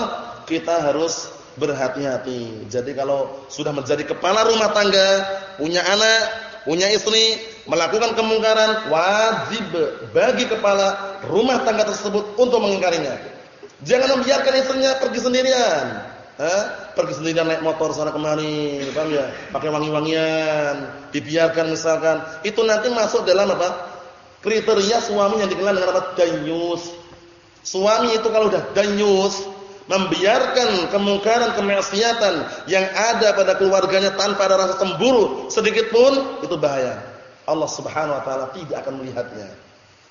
kita harus berhati-hati. Jadi kalau sudah menjadi kepala rumah tangga, punya anak, punya istri, melakukan kemungkaran, wajib bagi kepala rumah tangga tersebut untuk mengingkarinya. Jangan membiarkan istrinya pergi sendirian. Pergi sendirian naik motor sana kemari, paham ya? Pakai wangi-wangian, dibiarkan misalkan, itu nanti masuk dalam apa? Kriteria suami yang dikenal dengan apa? Danyus. Suami itu kalau udah danyus, membiarkan kemungkaran, kemaksiatan yang ada pada keluarganya tanpa ada rasa cemburu sedikit pun itu bahaya. Allah Subhanahu wa taala tidak akan melihatnya.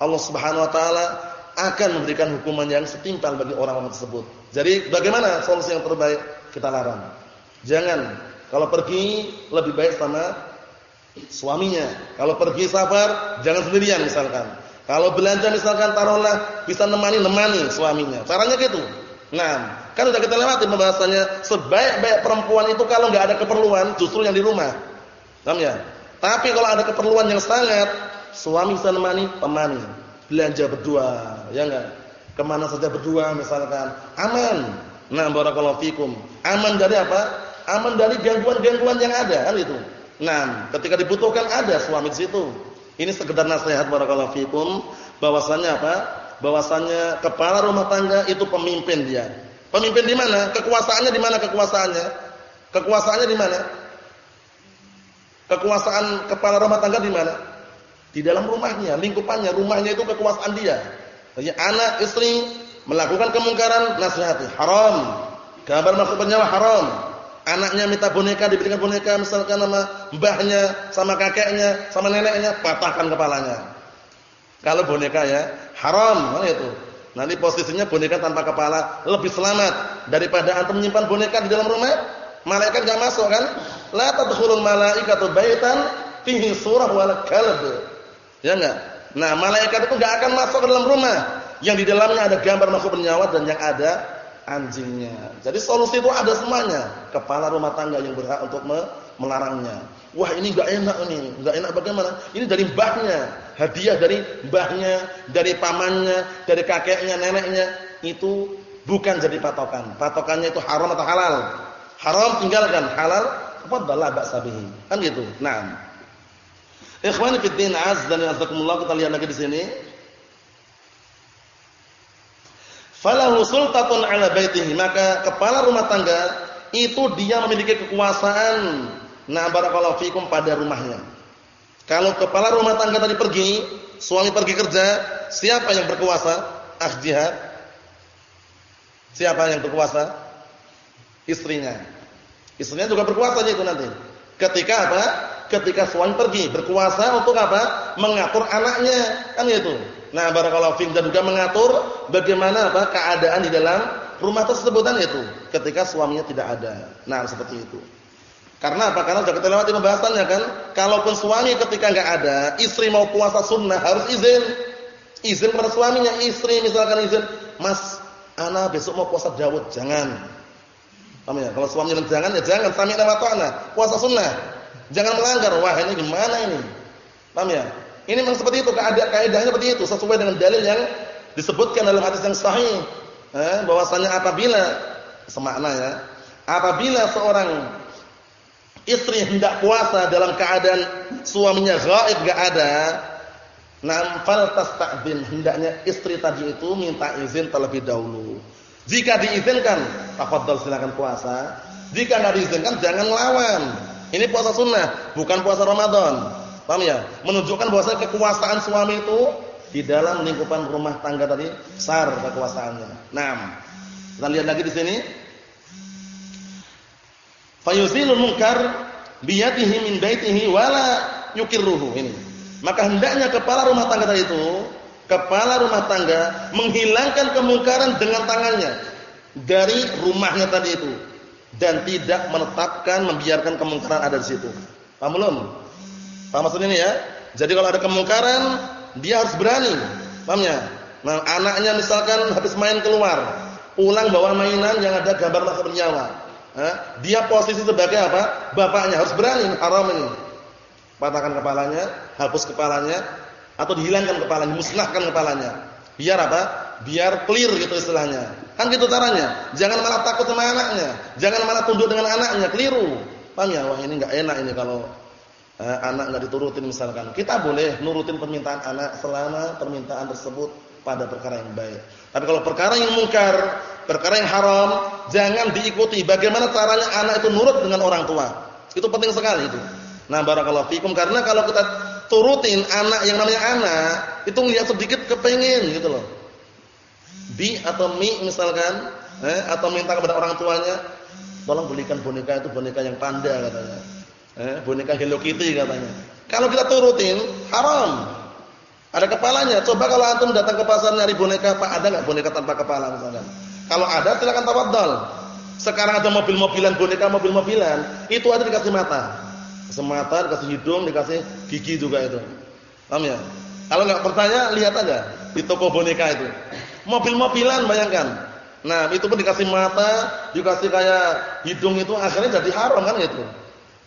Allah Subhanahu wa taala akan memberikan hukuman yang setimpal bagi orang-orang tersebut. Jadi bagaimana solusi yang terbaik? Kita larang. Jangan kalau pergi lebih baik sama suaminya. Kalau pergi safar jangan sendirian misalkan. Kalau belanja misalkan taruhlah bisa nemani nemani suaminya. Caranya gitu. Nah, kan sudah kita lewati pembahasannya sebaik-baik perempuan itu kalau nggak ada keperluan justru yang di rumah. Paham ya? Tapi kalau ada keperluan yang sangat, suami bisa nemani, temani. Belanja berdua, ya enggak? Ke mana saja berdua misalkan. Aman. Nah, barakallahu fikum. Aman dari apa? Aman dari gangguan-gangguan yang ada, kan itu. Nah, ketika dibutuhkan ada suami di situ. Ini sekedar nasihat barakallahu fikum bahwasannya apa? bahwasannya kepala rumah tangga itu pemimpin dia. Pemimpin di mana? Kekuasaannya di mana kekuasaannya? Kekuasaannya di mana? Kekuasaan kepala rumah tangga di mana? Di dalam rumahnya, lingkupannya, rumahnya itu kekuasaan dia. Jadi anak, istri melakukan kemungkaran, nasihati, haram. Gambar makhluk bernyawa haram. Anaknya minta boneka, diberikan boneka misalkan nama mbahnya, sama kakeknya, sama neneknya, patahkan kepalanya. Kalau boneka ya, haram, mana itu? Nanti posisinya boneka tanpa kepala lebih selamat daripada antum menyimpan boneka di dalam rumah. Malaikat enggak masuk kan? La tadkhulul malaikatu baitan fihi surah wal kalb. Ya enggak? Nah, malaikat itu enggak akan masuk ke dalam rumah yang di dalamnya ada gambar makhluk bernyawa dan yang ada anjingnya. Jadi solusi itu ada semuanya. Kepala rumah tangga yang berhak untuk melarangnya. Wah ini enggak enak ini, enggak enak bagaimana? Ini dari mbahnya, hadiah dari mbahnya, dari pamannya, dari kakeknya, neneknya. Itu bukan jadi patokan. Patokannya itu haram atau halal. Haram tinggalkan, halal fadalla ba'sa bihi. Kan gitu. Nah. Ikhwani fi din azza wa jalla kita lihat lagi di sini. falahu sultatun ala baitihi, maka kepala rumah tangga itu dia memiliki kekuasaan nah barakallahu fikum pada rumahnya. Kalau kepala rumah tangga tadi pergi, suami pergi kerja, siapa yang berkuasa? Ah jihad. Siapa yang berkuasa? Istrinya. Istrinya juga berkuasa itu nanti. Ketika apa? Ketika suami pergi, berkuasa untuk apa? Mengatur anaknya, kan gitu. Nah, barakallahu fiik dan juga mengatur bagaimana apa keadaan di dalam rumah tersebut kan itu ketika suaminya tidak ada. Nah, seperti itu. Karena apa? Karena sudah kita lewati pembahasannya kan. Kalaupun suami ketika enggak ada, istri mau puasa sunnah harus izin. Izin kepada suaminya, istri misalkan izin, "Mas, ana besok mau puasa Daud." Jangan. Paham ya? Kalau suaminya jangan ya jangan, sami'na wa ta'na. Puasa sunnah. Jangan melanggar. Wah, ini gimana ini? Paham ya? Ini memang seperti itu, keadaan kaidahnya seperti itu, sesuai dengan dalil yang disebutkan dalam hadis yang sahih. Eh, bahwasanya apabila semakna ya, apabila seorang istri hendak puasa dalam keadaan suaminya gaib enggak ada, namfal tasta'dzin, hendaknya istri tadi itu minta izin terlebih dahulu. Jika diizinkan, tafadhol silakan puasa. Jika enggak diizinkan jangan lawan. Ini puasa sunnah, bukan puasa Ramadan. Paham ya? Menunjukkan bahwa kekuasaan suami itu di dalam lingkupan rumah tangga tadi besar kekuasaannya. Naam. Kita lihat lagi di sini. Fayusilul munkar biyadihi min baitihi wala yukirruhu ini. Maka hendaknya kepala rumah tangga tadi itu, kepala rumah tangga menghilangkan kemungkaran dengan tangannya dari rumahnya tadi itu dan tidak menetapkan membiarkan kemungkaran ada di situ. Paham belum? Paham maksudnya ini ya? Jadi kalau ada kemungkaran, dia harus berani. Paham ya? Nah, anaknya misalkan habis main keluar, pulang bawa mainan yang ada gambar makhluk bernyawa. Dia posisi sebagai apa? Bapaknya harus berani haram ini. Patahkan kepalanya, hapus kepalanya atau dihilangkan kepalanya, musnahkan kepalanya. Biar apa? Biar clear gitu istilahnya. Kan gitu caranya. Jangan malah takut sama anaknya, jangan malah tunduk dengan anaknya, keliru. Paham ya? Wah, ini enggak enak ini kalau eh, anak nggak diturutin misalkan. Kita boleh nurutin permintaan anak selama permintaan tersebut pada perkara yang baik. Tapi kalau perkara yang mungkar, perkara yang haram, jangan diikuti. Bagaimana caranya anak itu nurut dengan orang tua? Itu penting sekali itu. Nah, barakallahu fikum karena kalau kita turutin anak yang namanya anak, itu lihat sedikit kepengen gitu loh. Bi atau mi misalkan, eh, atau minta kepada orang tuanya, tolong belikan boneka itu boneka yang panda katanya. Eh, boneka Hello Kitty katanya. Kalau kita turutin, haram. Ada kepalanya. Coba kalau antum datang ke pasar nyari boneka, Pak, ada nggak boneka tanpa kepala misalnya? Kalau ada, silakan tawaddal. Sekarang ada mobil-mobilan, boneka mobil-mobilan, itu ada dikasih mata. Dikasih mata, dikasih hidung, dikasih gigi juga itu. Paham ya? Kalau nggak percaya, lihat aja di toko boneka itu. Mobil-mobilan bayangkan. Nah, itu pun dikasih mata, dikasih kayak hidung itu akhirnya jadi haram kan gitu.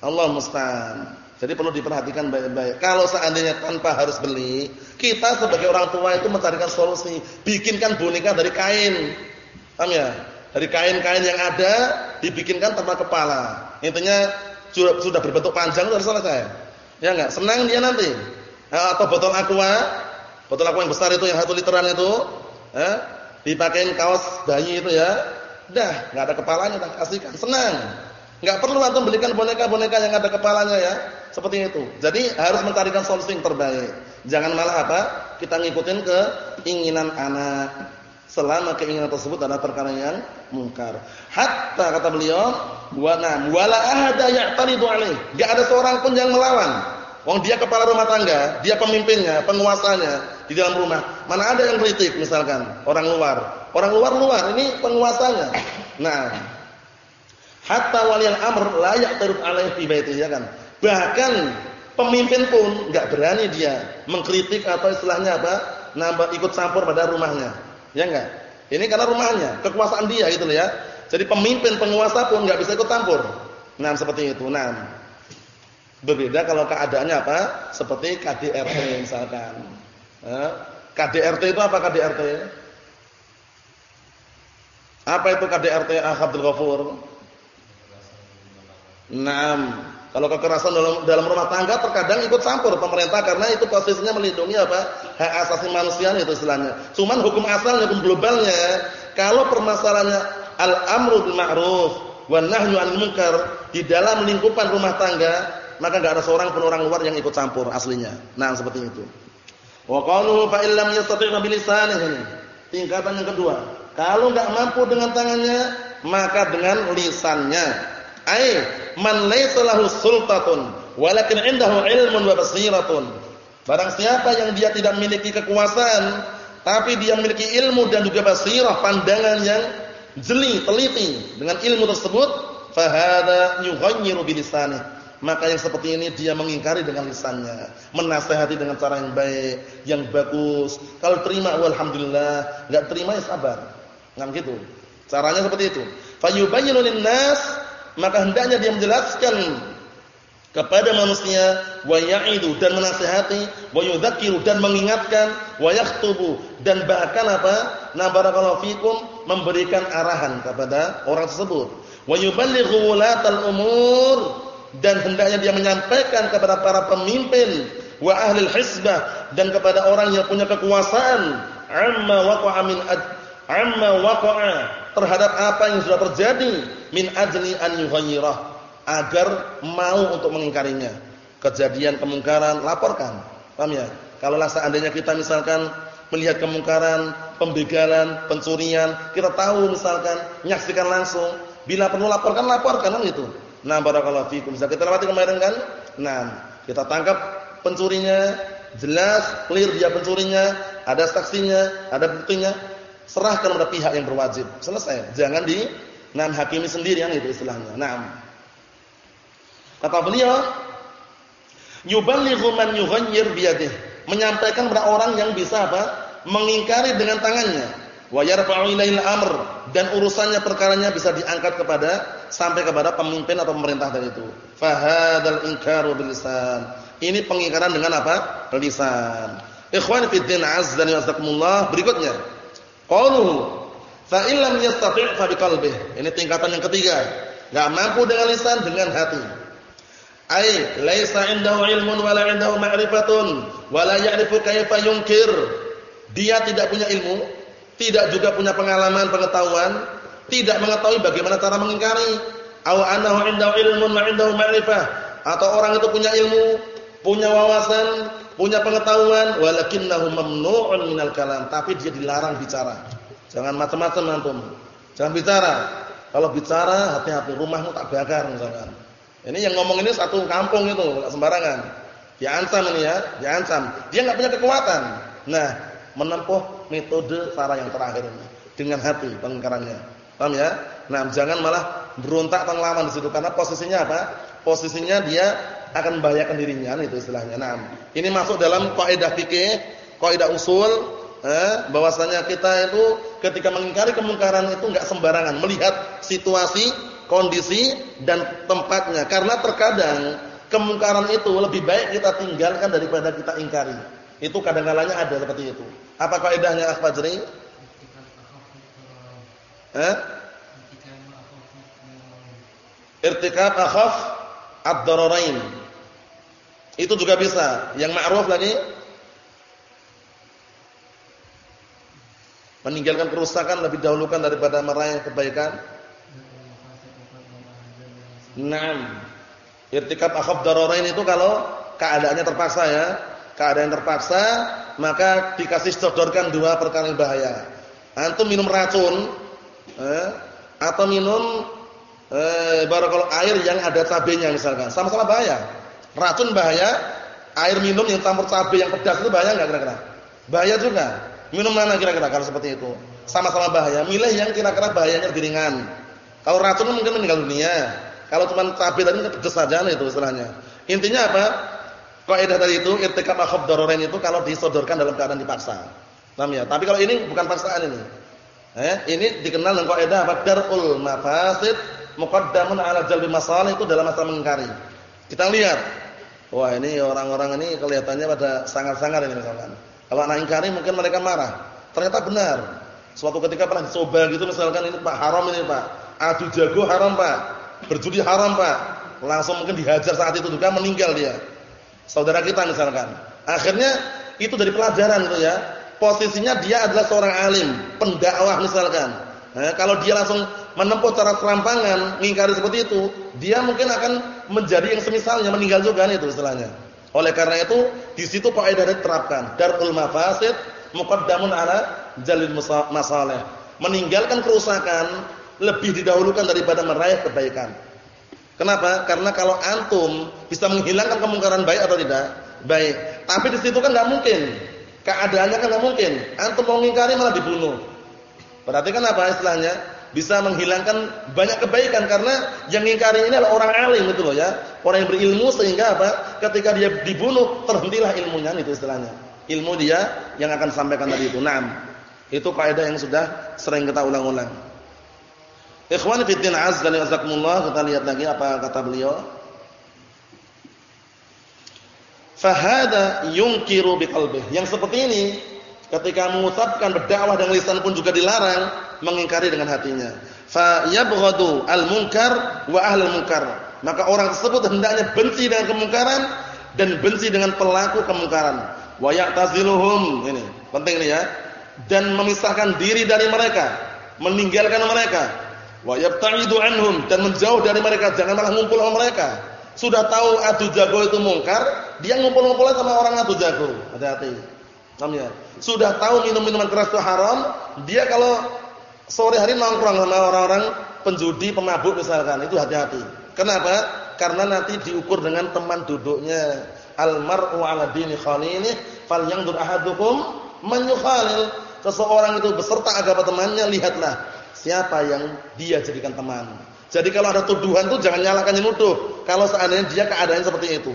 Allah musta'an. Jadi perlu diperhatikan baik-baik. Kalau seandainya tanpa harus beli, kita sebagai orang tua itu mencarikan solusi, bikinkan boneka dari kain. Paham ya? Dari kain-kain yang ada dibikinkan tanpa kepala. Intinya sudah berbentuk panjang sudah selesai. Ya enggak? Senang dia nanti. Atau botol aqua, botol aqua yang besar itu yang satu literan itu, eh, dipakein kaos bayi itu ya. Dah, enggak ada kepalanya, kasihkan. Senang. Enggak perlu antum belikan boneka-boneka yang ada kepalanya ya. Seperti itu. Jadi harus mencarikan solusi yang terbaik. Jangan malah apa? Kita ngikutin ke keinginan anak. Selama keinginan tersebut adalah perkara yang mungkar. Hatta kata beliau, wa nam wala ahada ya'taridu alaih. Enggak ada seorang pun yang melawan. Wong dia kepala rumah tangga, dia pemimpinnya, penguasanya di dalam rumah. Mana ada yang kritik misalkan orang luar. Orang luar luar, ini penguasanya. Nah, Hatta walian amr layak terus alaih fi baitihi ya kan. Bahkan pemimpin pun enggak berani dia mengkritik atau istilahnya apa? nambah ikut campur pada rumahnya. Ya enggak? Ini karena rumahnya, kekuasaan dia gitu loh ya. Jadi pemimpin penguasa pun enggak bisa ikut campur. Nah, seperti itu. Nah, berbeda kalau keadaannya apa? Seperti KDRT misalkan. Eh, KDRT itu apa KDRT? Apa itu KDRT ah, Abdul Ghafur? Naam. Kalau kekerasan dalam dalam rumah tangga terkadang ikut campur pemerintah karena itu posisinya melindungi apa? hak asasi manusia itu istilahnya. Cuman hukum asalnya hukum globalnya kalau permasalahannya al-amru bil ma'ruf wan nahyu 'anil munkar di dalam lingkupan rumah tangga, maka enggak ada seorang pun orang luar yang ikut campur aslinya. Nah, seperti itu. Wa qaluhu fa illam yastati' bi lisanihi. Tingkatan yang kedua, kalau enggak mampu dengan tangannya, maka dengan lisannya. Ai man laysa lahu sultatun walakin indahu ilmun wa basiratun. Barang siapa yang dia tidak memiliki kekuasaan tapi dia memiliki ilmu dan juga basirah, pandangan yang jeli, teliti dengan ilmu tersebut, fahada yughayyiru bilisanihi. Maka yang seperti ini dia mengingkari dengan lisannya, menasehati dengan cara yang baik, yang bagus. Kalau terima alhamdulillah, enggak terima ya sabar. Enggak gitu. Caranya seperti itu. Fayubayyinu linnas, maka hendaknya dia menjelaskan kepada manusia wa ya'idu dan menasihati wa yudzakiru dan mengingatkan wa yakhtubu dan bahkan apa? Na barakallahu fikum memberikan arahan kepada orang tersebut. Wa yuballighu wulatal umur dan hendaknya dia menyampaikan kepada para pemimpin wa ahli hisbah dan kepada orang yang punya kekuasaan amma waqa'a min amma waqa'a terhadap apa yang sudah terjadi min ajli an yughayyirah agar mau untuk mengingkarinya. Kejadian kemungkaran laporkan. Paham ya? Kalau seandainya kita misalkan melihat kemungkaran, pembegalan, pencurian, kita tahu misalkan menyaksikan langsung, bila perlu laporkan laporkan kan gitu. Nah, barakallahu fikum. Bisa kita lewati kemarin kan? Nah, kita tangkap pencurinya, jelas clear dia pencurinya, ada saksinya, ada buktinya, serahkan kepada pihak yang berwajib. Selesai. Jangan di nan hakimi sendiri kan itu istilahnya. Nah, Kata beliau, yuballighu man yughayyir biyadihi, menyampaikan kepada orang yang bisa apa? mengingkari dengan tangannya. Wa yarfa'u amr dan urusannya perkaranya bisa diangkat kepada sampai kepada pemimpin atau pemerintah tadi itu. Fahadal inkaru bil lisan. Ini pengingkaran dengan apa? Lisan. Ikhwan fi din azza wa berikutnya. Qauluhu fa illam yastati' fa biqalbihi. Ini tingkatan yang ketiga. Enggak mampu dengan lisan dengan hati. Ai laisa indahu ilmun wala indahu ma'rifatun wala ya'rifu kaifa yunkir. Dia tidak punya ilmu, tidak juga punya pengalaman, pengetahuan, tidak mengetahui bagaimana cara mengingkari. Aw annahu indahu ilmun wa indahu ma'rifah. Atau orang itu punya ilmu, punya wawasan, punya pengetahuan, walakinnahu mamnu'un minal kalam, tapi dia dilarang bicara. Jangan macam-macam antum. Jangan bicara. Kalau bicara hati-hati rumahmu tak bakar misalkan. Ini yang ngomong ini satu kampung itu, enggak sembarangan. Diancam ini ya, diancam. Dia enggak punya kekuatan. Nah, menempuh metode cara yang terakhir ini dengan hati pengingkarannya. Paham ya? Nah, jangan malah berontak atau ngelawan di situ karena posisinya apa? Posisinya dia akan membahayakan dirinya itu istilahnya. Nah, ini masuk dalam kaidah fikih, kaidah usul eh, bahwasanya kita itu ketika mengingkari kemungkaran itu enggak sembarangan, melihat situasi kondisi dan tempatnya. Karena terkadang kemungkaran itu lebih baik kita tinggalkan daripada kita ingkari. Itu kadang-kalanya ada seperti itu. Apa kaidahnya Al-Fajri? Eh? Irtikab akhaf ad-dararain. Itu juga bisa. Yang ma'ruf lagi meninggalkan kerusakan lebih dahulukan daripada meraih kebaikan. Naam. Irtikab akhaf dararain itu kalau keadaannya terpaksa ya. Keadaan terpaksa, maka dikasih sodorkan dua perkara yang bahaya. Antum minum racun eh, atau minum eh, kalau air yang ada cabenya misalkan. Sama-sama bahaya. Racun bahaya, air minum yang campur cabai yang pedas itu bahaya enggak kira-kira? Bahaya juga. Minum mana kira-kira kalau seperti itu? Sama-sama bahaya. Milih yang kira-kira bahayanya lebih ringan. Kalau racun mungkin meninggal dunia. Kalau cuma cabai tadi kan pedes saja itu istilahnya. Intinya apa? Kaidah tadi itu irtikab akhab dararain itu kalau disodorkan dalam keadaan dipaksa. Paham ya? Tapi kalau ini bukan paksaan ini. Eh, ini dikenal dengan kaidah apa? Darul mafasid muqaddamun ala jalbi masalih itu dalam masalah mengingkari. Kita lihat. Wah, ini orang-orang ini kelihatannya pada sangat-sangat ini misalkan. Kalau anak ingkari mungkin mereka marah. Ternyata benar. Suatu ketika pernah dicoba gitu misalkan ini Pak haram ini Pak. Adu jago haram Pak berjudi haram Pak. Langsung mungkin dihajar saat itu juga meninggal dia. Saudara kita misalkan. Akhirnya itu dari pelajaran itu ya. Posisinya dia adalah seorang alim, pendakwah misalkan. Eh, kalau dia langsung menempuh cara serampangan, mengingkari seperti itu, dia mungkin akan menjadi yang semisalnya meninggal juga nih itu istilahnya. Oleh karena itu, di situ kaidah diterapkan, darul mafasid muqaddamun ala jalil masalih. Meninggalkan kerusakan lebih didahulukan daripada meraih kebaikan. Kenapa? Karena kalau antum bisa menghilangkan kemungkaran baik atau tidak? Baik. Tapi di situ kan nggak mungkin. Keadaannya kan nggak mungkin. Antum mau mengingkari malah dibunuh. Berarti kan apa istilahnya? Bisa menghilangkan banyak kebaikan karena yang mengingkari ini adalah orang alim gitu loh ya. Orang yang berilmu sehingga apa? Ketika dia dibunuh terhentilah ilmunya itu istilahnya. Ilmu dia yang akan sampaikan tadi itu. Naam. Itu kaidah yang sudah sering kita ulang-ulang. Ikhwani fi din azza wa kita lihat lagi apa kata beliau. Fahada yungkiru biqalbih. Yang seperti ini ketika mengucapkan berdakwah dengan lisan pun juga dilarang mengingkari dengan hatinya. Fa yabghadu al munkar wa ahlul munkar. Maka orang tersebut hendaknya benci dengan kemungkaran dan benci dengan pelaku kemungkaran. Wa ya'taziluhum. Ini penting ini ya. Dan memisahkan diri dari mereka meninggalkan mereka. Wa yabta'idu anhum dan menjauh dari mereka jangan malah ngumpul sama mereka. Sudah tahu adu jago itu mungkar dia ngumpul-ngumpul sama orang adu jago. Hati-hati. Paham ya? Sudah tahu minum minuman keras itu haram, dia kalau sore hari nongkrong sama orang-orang penjudi, pemabuk misalkan, itu hati-hati. Kenapa? Karena nanti diukur dengan teman duduknya. Al-mar'u 'ala dini khalilih, falyanzur ahadukum man yukhalil. Seseorang itu beserta agama temannya, lihatlah siapa yang dia jadikan teman. Jadi kalau ada tuduhan itu jangan nyalakan yang nuduh. Kalau seandainya dia keadaan seperti itu.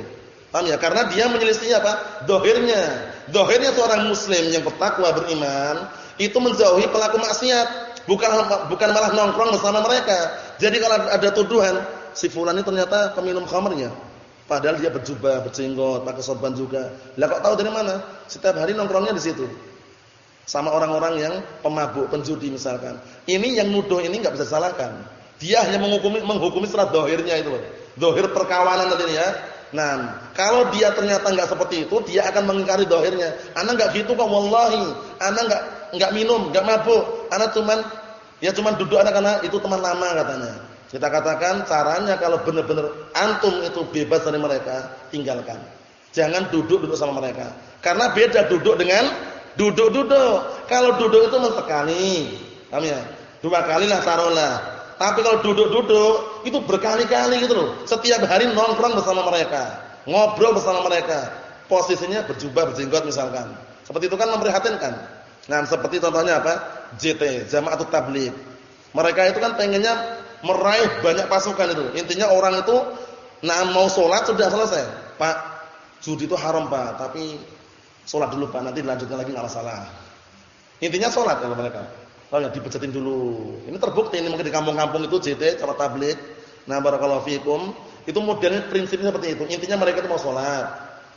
Paham ya? Karena dia menyelisih apa? Dohirnya. Dohirnya seorang muslim yang bertakwa beriman, itu menjauhi pelaku maksiat. Bukan bukan malah nongkrong bersama mereka. Jadi kalau ada tuduhan, si fulan ini ternyata peminum khamrnya. Padahal dia berjubah, berjenggot, pakai sorban juga. Lah kok tahu dari mana? Setiap hari nongkrongnya di situ. Sama orang-orang yang pemabuk, penjudi misalkan. Ini yang nuduh ini enggak bisa disalahkan. Dia hanya menghukumi menghukumi serat dohirnya itu. Dohir perkawanan tadi ya Nah, kalau dia ternyata enggak seperti itu, dia akan mengingkari dohirnya. Anak enggak gitu kok, wallahi. Anak enggak enggak minum, enggak mabuk. Anak cuman ya cuman duduk anak karena itu teman lama katanya. Kita katakan caranya kalau benar-benar antum itu bebas dari mereka, tinggalkan. Jangan duduk-duduk sama mereka. Karena beda duduk dengan duduk-duduk. Kalau duduk itu sekali. Paham ya? Dua kali lah taruhlah. Tapi kalau duduk-duduk itu berkali-kali gitu loh. Setiap hari nongkrong bersama mereka, ngobrol bersama mereka. Posisinya berjubah berjenggot misalkan. Seperti itu kan memprihatinkan. Nah, seperti contohnya apa? JT, Jamaatul Tabligh. Mereka itu kan pengennya meraih banyak pasukan itu. Intinya orang itu nah mau sholat sudah selesai. Pak, judi itu haram, Pak, tapi sholat dulu, Pak, nanti dilanjutkan lagi enggak masalah. Intinya sholat kalau mereka. Tahu ya dipecetin dulu. Ini terbukti ini mungkin di kampung-kampung itu JT cara tabligh. Nah, barakallahu fikum. Itu modelnya prinsipnya seperti itu. Intinya mereka itu mau sholat,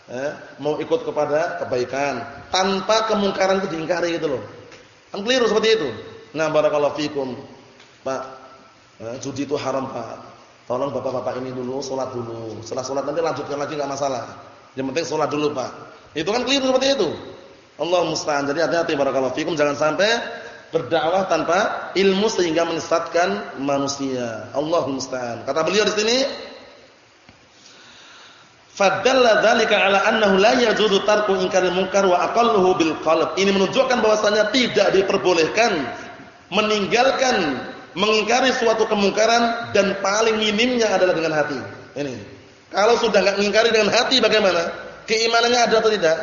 eh, mau ikut kepada kebaikan tanpa kemungkaran itu diingkari gitu loh. Kan keliru seperti itu. Nah, barakallahu fikum. Pak, eh, judi itu haram, Pak. Tolong bapak-bapak ini dulu sholat dulu. Setelah sholat nanti lanjutkan lagi enggak masalah. Yang penting sholat dulu, Pak. Itu kan keliru seperti itu. Allah musta'an. Jadi hati-hati barakallahu fikum jangan sampai berdakwah tanpa ilmu sehingga menyesatkan manusia. Allahu musta'an. Kata beliau di sini, Fadalla dzalika ala annahu la yajuzu tarku inkaril munkar wa aqalluhu bil qalb. Ini menunjukkan bahwasanya tidak diperbolehkan meninggalkan mengingkari suatu kemungkaran dan paling minimnya adalah dengan hati. Ini. Kalau sudah enggak mengingkari dengan hati bagaimana? Keimanannya ada atau tidak?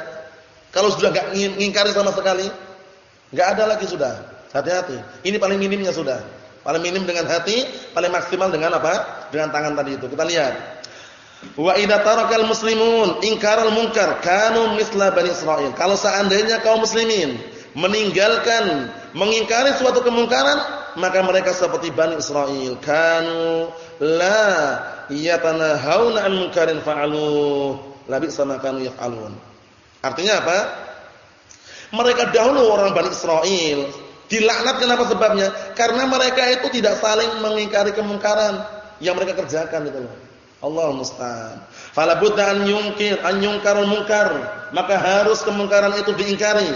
Kalau sudah enggak mengingkari sama sekali, enggak ada lagi sudah. Hati-hati. Ini paling minimnya sudah. Paling minim dengan hati, paling maksimal dengan apa? Dengan tangan tadi itu. Kita lihat. Wa idza tarakal muslimun ingkaral munkar kanu misla bani Israil. Kalau seandainya kaum muslimin meninggalkan mengingkari suatu kemungkaran, maka mereka seperti Bani Israel. Kanu la yatanahawna an munkarin fa'alu. La bi'sa ma kanu yaf'alun. Artinya apa? Mereka dahulu orang Bani Israel Dilaknat kenapa sebabnya? Karena mereka itu tidak saling mengingkari kemungkaran yang mereka kerjakan itu loh. Allah musta'an. Fala budda an yunkir an munkar, maka harus kemungkaran itu diingkari.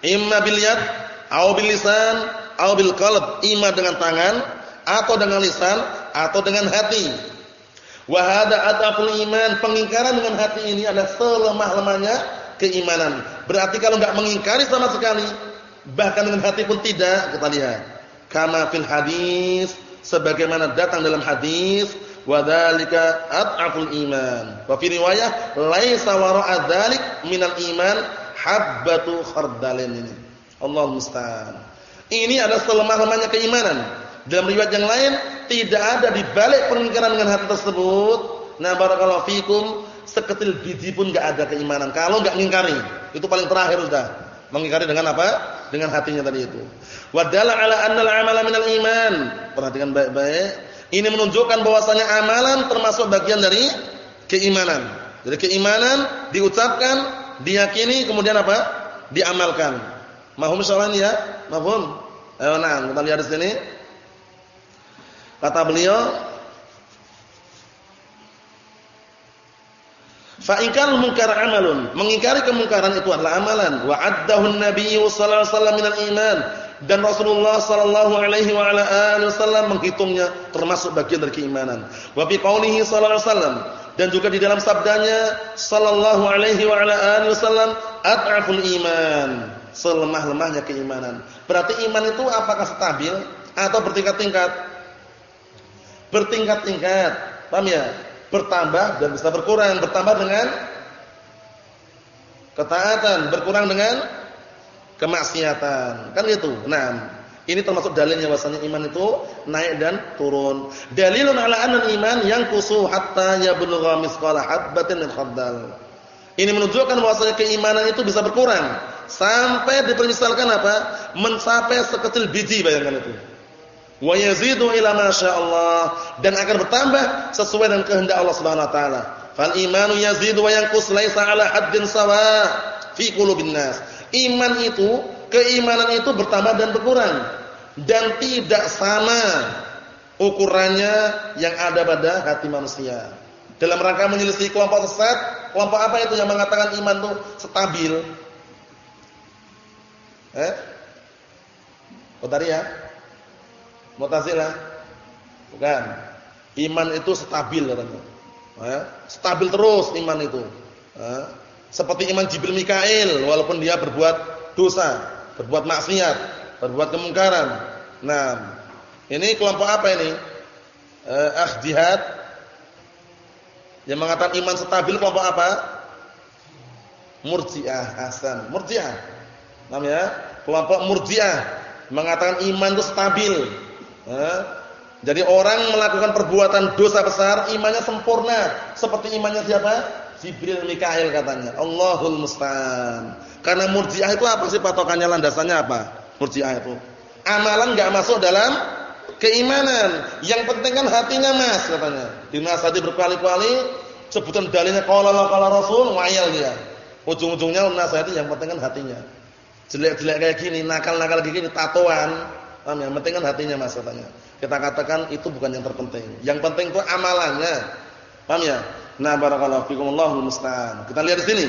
Imma bil yad aw bil lisan au bil qalb, iman dengan tangan atau dengan lisan atau dengan hati. Wa hada ataful iman, pengingkaran dengan hati ini adalah selemah-lemahnya keimanan. Berarti kalau enggak mengingkari sama sekali, bahkan dengan hati pun tidak, kita lihat. Kama fil hadis, sebagaimana datang dalam hadis, wa dzalika at'aful iman. Wa fi riwayah laisa wara'a dzalik minal iman habbatu khardalin ini. Allah musta'an. Ini adalah selemah-lemahnya keimanan. Dalam riwayat yang lain tidak ada di balik pengingkaran dengan hati tersebut. Nah, barakallahu fikum, seketil biji pun enggak ada keimanan kalau enggak mengingkari. Itu paling terakhir sudah. Mengingkari dengan apa? Dengan hatinya tadi itu. Wa dalla ala anna al-amala minal iman. Perhatikan baik-baik. Ini menunjukkan bahwasanya amalan termasuk bagian dari keimanan. Jadi keimanan diucapkan, diyakini, kemudian apa? Diamalkan. Mahum soalan ya? Mahum? Ayo nah, kita lihat di sini. Kata beliau, Fa inkar munkar amalun. Mengingkari kemungkaran itu adalah amalan. Wa addahu an-nabiy sallallahu alaihi wasallam minal iman. Dan Rasulullah sallallahu alaihi wa ala alihi wasallam menghitungnya termasuk bagian dari keimanan. Wa bi sallallahu alaihi wasallam dan juga di dalam sabdanya sallallahu alaihi wa ala alihi wasallam at'aful iman. Selemah-lemahnya keimanan. Berarti iman itu apakah stabil atau bertingkat-tingkat? Bertingkat-tingkat. Paham ya? Bertambah dan bisa berkurang, bertambah dengan ketaatan, berkurang dengan kemaksiatan. Kan gitu. Nah, ini termasuk dalilnya bahwasanya iman itu naik dan turun. Dalilun ala anna iman yang kusu hatta yablugha misqala habbatin min khardal. Ini menunjukkan bahwasanya keimanan itu bisa berkurang sampai dipermisalkan apa? Mencapai sekecil biji bayangkan itu wa yazidu ila Allah dan akan bertambah sesuai dengan kehendak Allah Subhanahu wa taala. Fal imanu yazidu wa yanqus laisa ala haddin sawa fi qulubin nas. Iman itu, keimanan itu bertambah dan berkurang dan tidak sama ukurannya yang ada pada hati manusia. Dalam rangka menyelisih kelompok sesat, kelompok apa itu yang mengatakan iman itu stabil? Eh? ya? Mu'tazilah. Bukan. Iman itu stabil katanya. Ya, stabil terus iman itu. Ya, seperti iman Jibril Mikail walaupun dia berbuat dosa, berbuat maksiat, berbuat kemungkaran. Nah, ini kelompok apa ini? Eh, ah jihad yang mengatakan iman stabil kelompok apa? Murji'ah Hasan. Murji'ah. Namanya kelompok Murji'ah mengatakan iman itu stabil. Jadi orang melakukan perbuatan dosa besar, imannya sempurna. Seperti imannya siapa? Jibril Mikail katanya. Allahul Musta'an. Karena murjiah itu apa sih patokannya landasannya apa? Murjiah itu. Amalan enggak masuk dalam keimanan. Yang penting kan hatinya Mas katanya. Dinasihati berkali-kali, sebutan dalilnya Allah qala Rasul, ngayal dia. Ujung-ujungnya nasihati yang penting kan hatinya. Jelek-jelek kayak gini, nakal-nakal kayak gini, tatoan Paham ya? Yang penting kan hatinya Mas katanya. Kita katakan itu bukan yang terpenting. Yang penting itu amalannya. Paham ya? Nah, barakallahu fikum Allahul musta'an. Kita lihat di sini.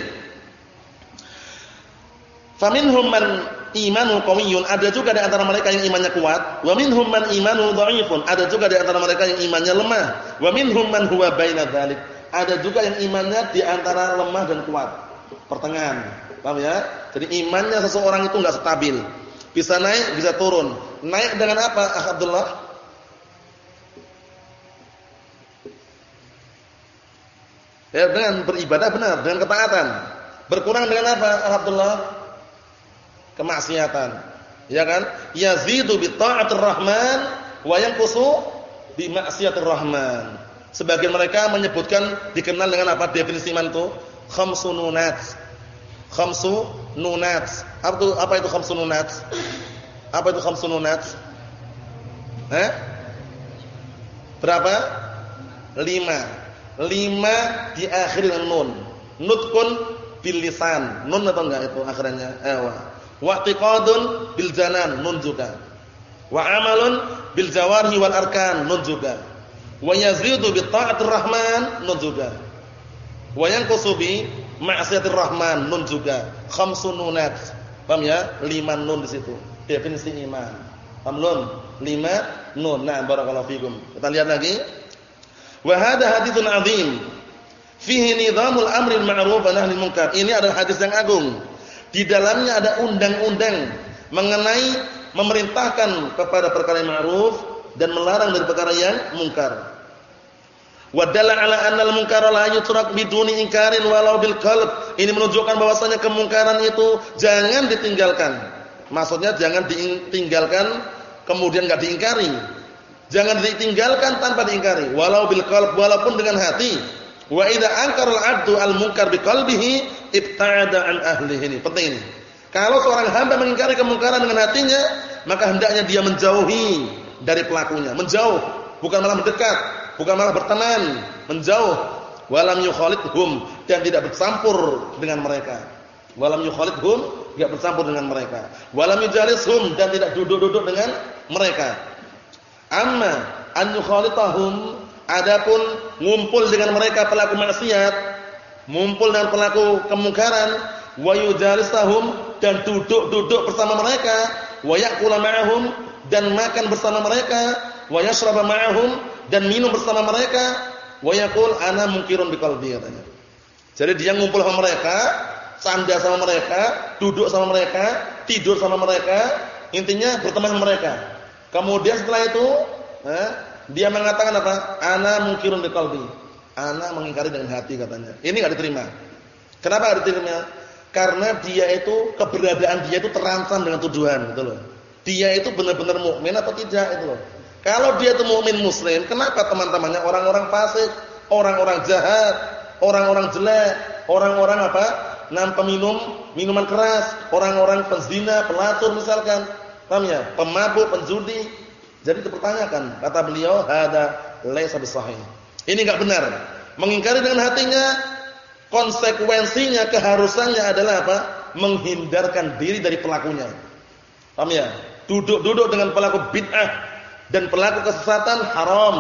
Faminhum man imanu qawiyyun, ada juga di antara mereka yang imannya kuat, wa minhum man imanu dha'ifun, ada juga di antara mereka yang imannya lemah, wa minhum man huwa baina dzalik. Ada juga yang imannya di antara lemah dan kuat, pertengahan. Paham ya? Jadi imannya seseorang itu enggak stabil. Bisa naik, bisa turun. Naik dengan apa, Akh Abdullah? Ya, dengan beribadah benar, dengan ketaatan. Berkurang dengan apa, Akh Abdullah? Kemaksiatan. Ya kan? Yazidu bi ta'atir rahman wa yanqusu bi maksiatir rahman. Sebagian mereka menyebutkan dikenal dengan apa definisi iman itu? Khamsununat. Khamsu nunat. Apa itu apa itu khamsun nunat? Apa itu khamsun nunat? Eh? Berapa? Lima. Lima di akhir dengan nun. Nutkun bil lisan. Nun atau enggak itu akhirnya? Ewa. Wa'tiqadun bil janan. Nun juga. Wa amalun bil jawarhi wal arkan. Nun juga. Wa yazidu bi ta'atir rahman. Nun juga. Wa yanqusu Ma'siyatir Rahman nun juga. Khamsun nunat. Paham ya? Lima nun di situ. Definisi iman. Paham belum? Lima nun. Nah, barakallahu fikum. Kita lihat lagi. Wa hadha haditsun azim. Fihi nizamul amri ma'ruf wa nahyil munkar. Ini adalah hadis yang agung. Di dalamnya ada undang-undang mengenai memerintahkan kepada perkara yang ma'ruf dan melarang dari perkara yang mungkar. Wa dalla ala anna al-munkara la yutrak biduni inkarin walau bil qalb. Ini menunjukkan bahwasanya kemungkaran itu jangan ditinggalkan. Maksudnya jangan ditinggalkan kemudian enggak diingkari. Jangan ditinggalkan tanpa diingkari, walau bil qalb walaupun dengan hati. Wa idza ankara al-'abdu al-munkar bi qalbihi ibta'ada an ahlihi. Ini penting ini. Kalau seorang hamba mengingkari kemungkaran dengan hatinya, maka hendaknya dia menjauhi dari pelakunya, menjauh, bukan malah mendekat, bukan malah berteman, menjauh. Walam yukhalidhum dan tidak bercampur dengan mereka. Walam yukhalidhum tidak bercampur dengan mereka. Walam yujalishum dan tidak duduk-duduk dengan mereka. Amma an yukhalithahum adapun ngumpul dengan mereka pelaku maksiat, ngumpul dengan pelaku kemungkaran, wa yujalisahum dan duduk-duduk bersama mereka, wa ya'kula ma'ahum dan makan bersama mereka, wa yashraba ma'ahum dan minum bersama mereka, wa yaqul ana munkirun biqalbi katanya. Jadi dia ngumpul sama mereka, canda sama mereka, duduk sama mereka, tidur sama mereka, intinya berteman sama mereka. Kemudian setelah itu, eh, dia mengatakan apa? Ana mungkirun biqalbi. Ana mengingkari dengan hati katanya. Ini enggak diterima. Kenapa enggak diterima? Karena dia itu keberadaan dia itu terancam dengan tuduhan gitu loh. Dia itu benar-benar mukmin atau tidak itu loh. Kalau dia itu mukmin muslim, kenapa teman-temannya orang-orang fasik, orang-orang jahat, orang-orang jelek, orang-orang apa? Nam peminum minuman keras, orang-orang penzina, pelacur misalkan. Paham ya? Pemabuk, penjudi. Jadi dipertanyakan, kata beliau, hada laisa bisahih. Ini enggak benar. Mengingkari dengan hatinya, konsekuensinya, keharusannya adalah apa? Menghindarkan diri dari pelakunya. Paham ya? Duduk-duduk dengan pelaku bid'ah dan pelaku kesesatan haram.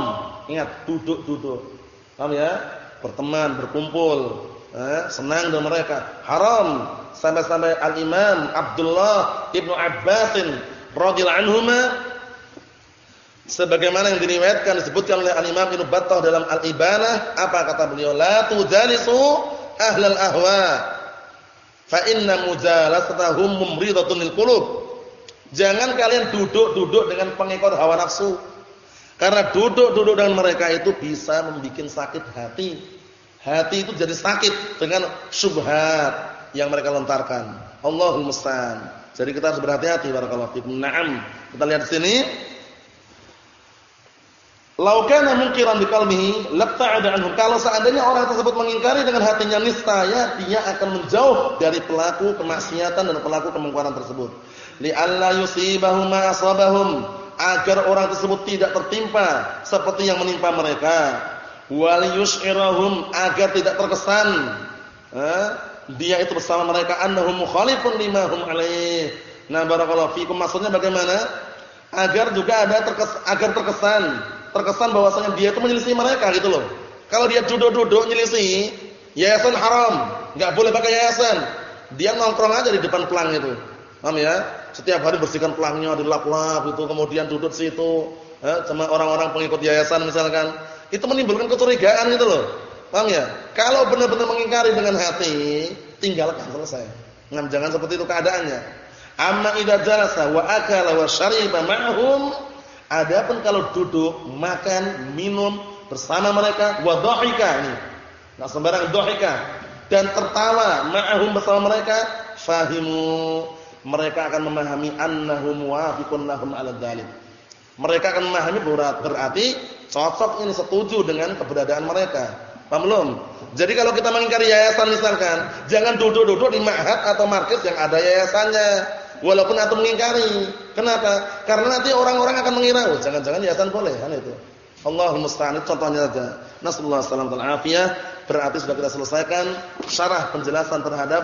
Ingat, duduk-duduk. Paham ya? Berteman, berkumpul, eh, senang dengan mereka. Haram. Sampai-sampai Al-Imam Abdullah Ibnu Abbasin radhiyallahu anhuma sebagaimana yang diriwayatkan disebutkan oleh Al-Imam Ibnu Battah dalam Al-Ibanah apa kata beliau la tujalisu ahlal ahwa fa inna mujalasatahum mumridatun lil qulub jangan kalian duduk-duduk dengan pengikut hawa nafsu karena duduk-duduk dengan mereka itu bisa membuat sakit hati hati itu jadi sakit dengan syubhat yang mereka lontarkan Allahul musta'an jadi kita harus berhati-hati barakallahu fikum. Naam. Kita lihat di sini. Lau kana munkiran biqalbihi labta'ada anhu. Kalau seandainya orang tersebut mengingkari dengan hatinya niscaya dia akan menjauh dari pelaku kemaksiatan dan pelaku kemungkaran tersebut. Li'alla yusibahum ma asabahum agar orang tersebut tidak tertimpa seperti yang menimpa mereka. Wal yush'irahum agar tidak terkesan eh, dia itu bersama mereka annahum mukhalifun lima hum alaih. Nah, barakallahu fikum maksudnya bagaimana? Agar juga ada terkes, agar terkesan, terkesan bahwasanya dia itu menyelisih mereka gitu loh. Kalau dia duduk-duduk nyelisih, yayasan haram, enggak boleh pakai yayasan. Dia nongkrong aja di depan pelang itu. Paham ya? Setiap hari bersihkan pelangnya, dilap-lap itu, kemudian duduk situ, eh, sama orang-orang pengikut yayasan misalkan. Itu menimbulkan kecurigaan gitu loh. Paham ya? Kalau benar-benar mengingkari dengan hati, tinggalkan selesai. Nah, jangan seperti itu keadaannya. Amma idza jalasa wa akala wa syariba ma'hum, adapun kalau duduk, makan, minum bersama mereka wa dhahika ini. Enggak sembarang dhahika dan tertawa ma'hum bersama mereka, fahimu mereka akan memahami annahum wafiqun lahum 'ala dzalik. Mereka akan memahami berarti cocok ini setuju dengan keberadaan mereka. Paham belum? Jadi kalau kita mengingkari yayasan misalkan, jangan duduk-duduk di ma'had atau markis yang ada yayasannya. Walaupun atau mengingkari. Kenapa? Karena nanti orang-orang akan mengira, oh jangan-jangan yayasan boleh, kan itu. Allahumma musta'an contohnya saja. Nasallahu alaihi wasallam Berarti sudah kita selesaikan syarah penjelasan terhadap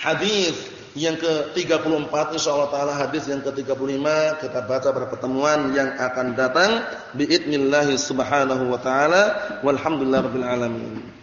hadis yang ke-34 insyaallah taala hadis yang ke-35 kita baca pada pertemuan yang akan datang biidznillah subhanahu wa taala walhamdulillahirabbil alamin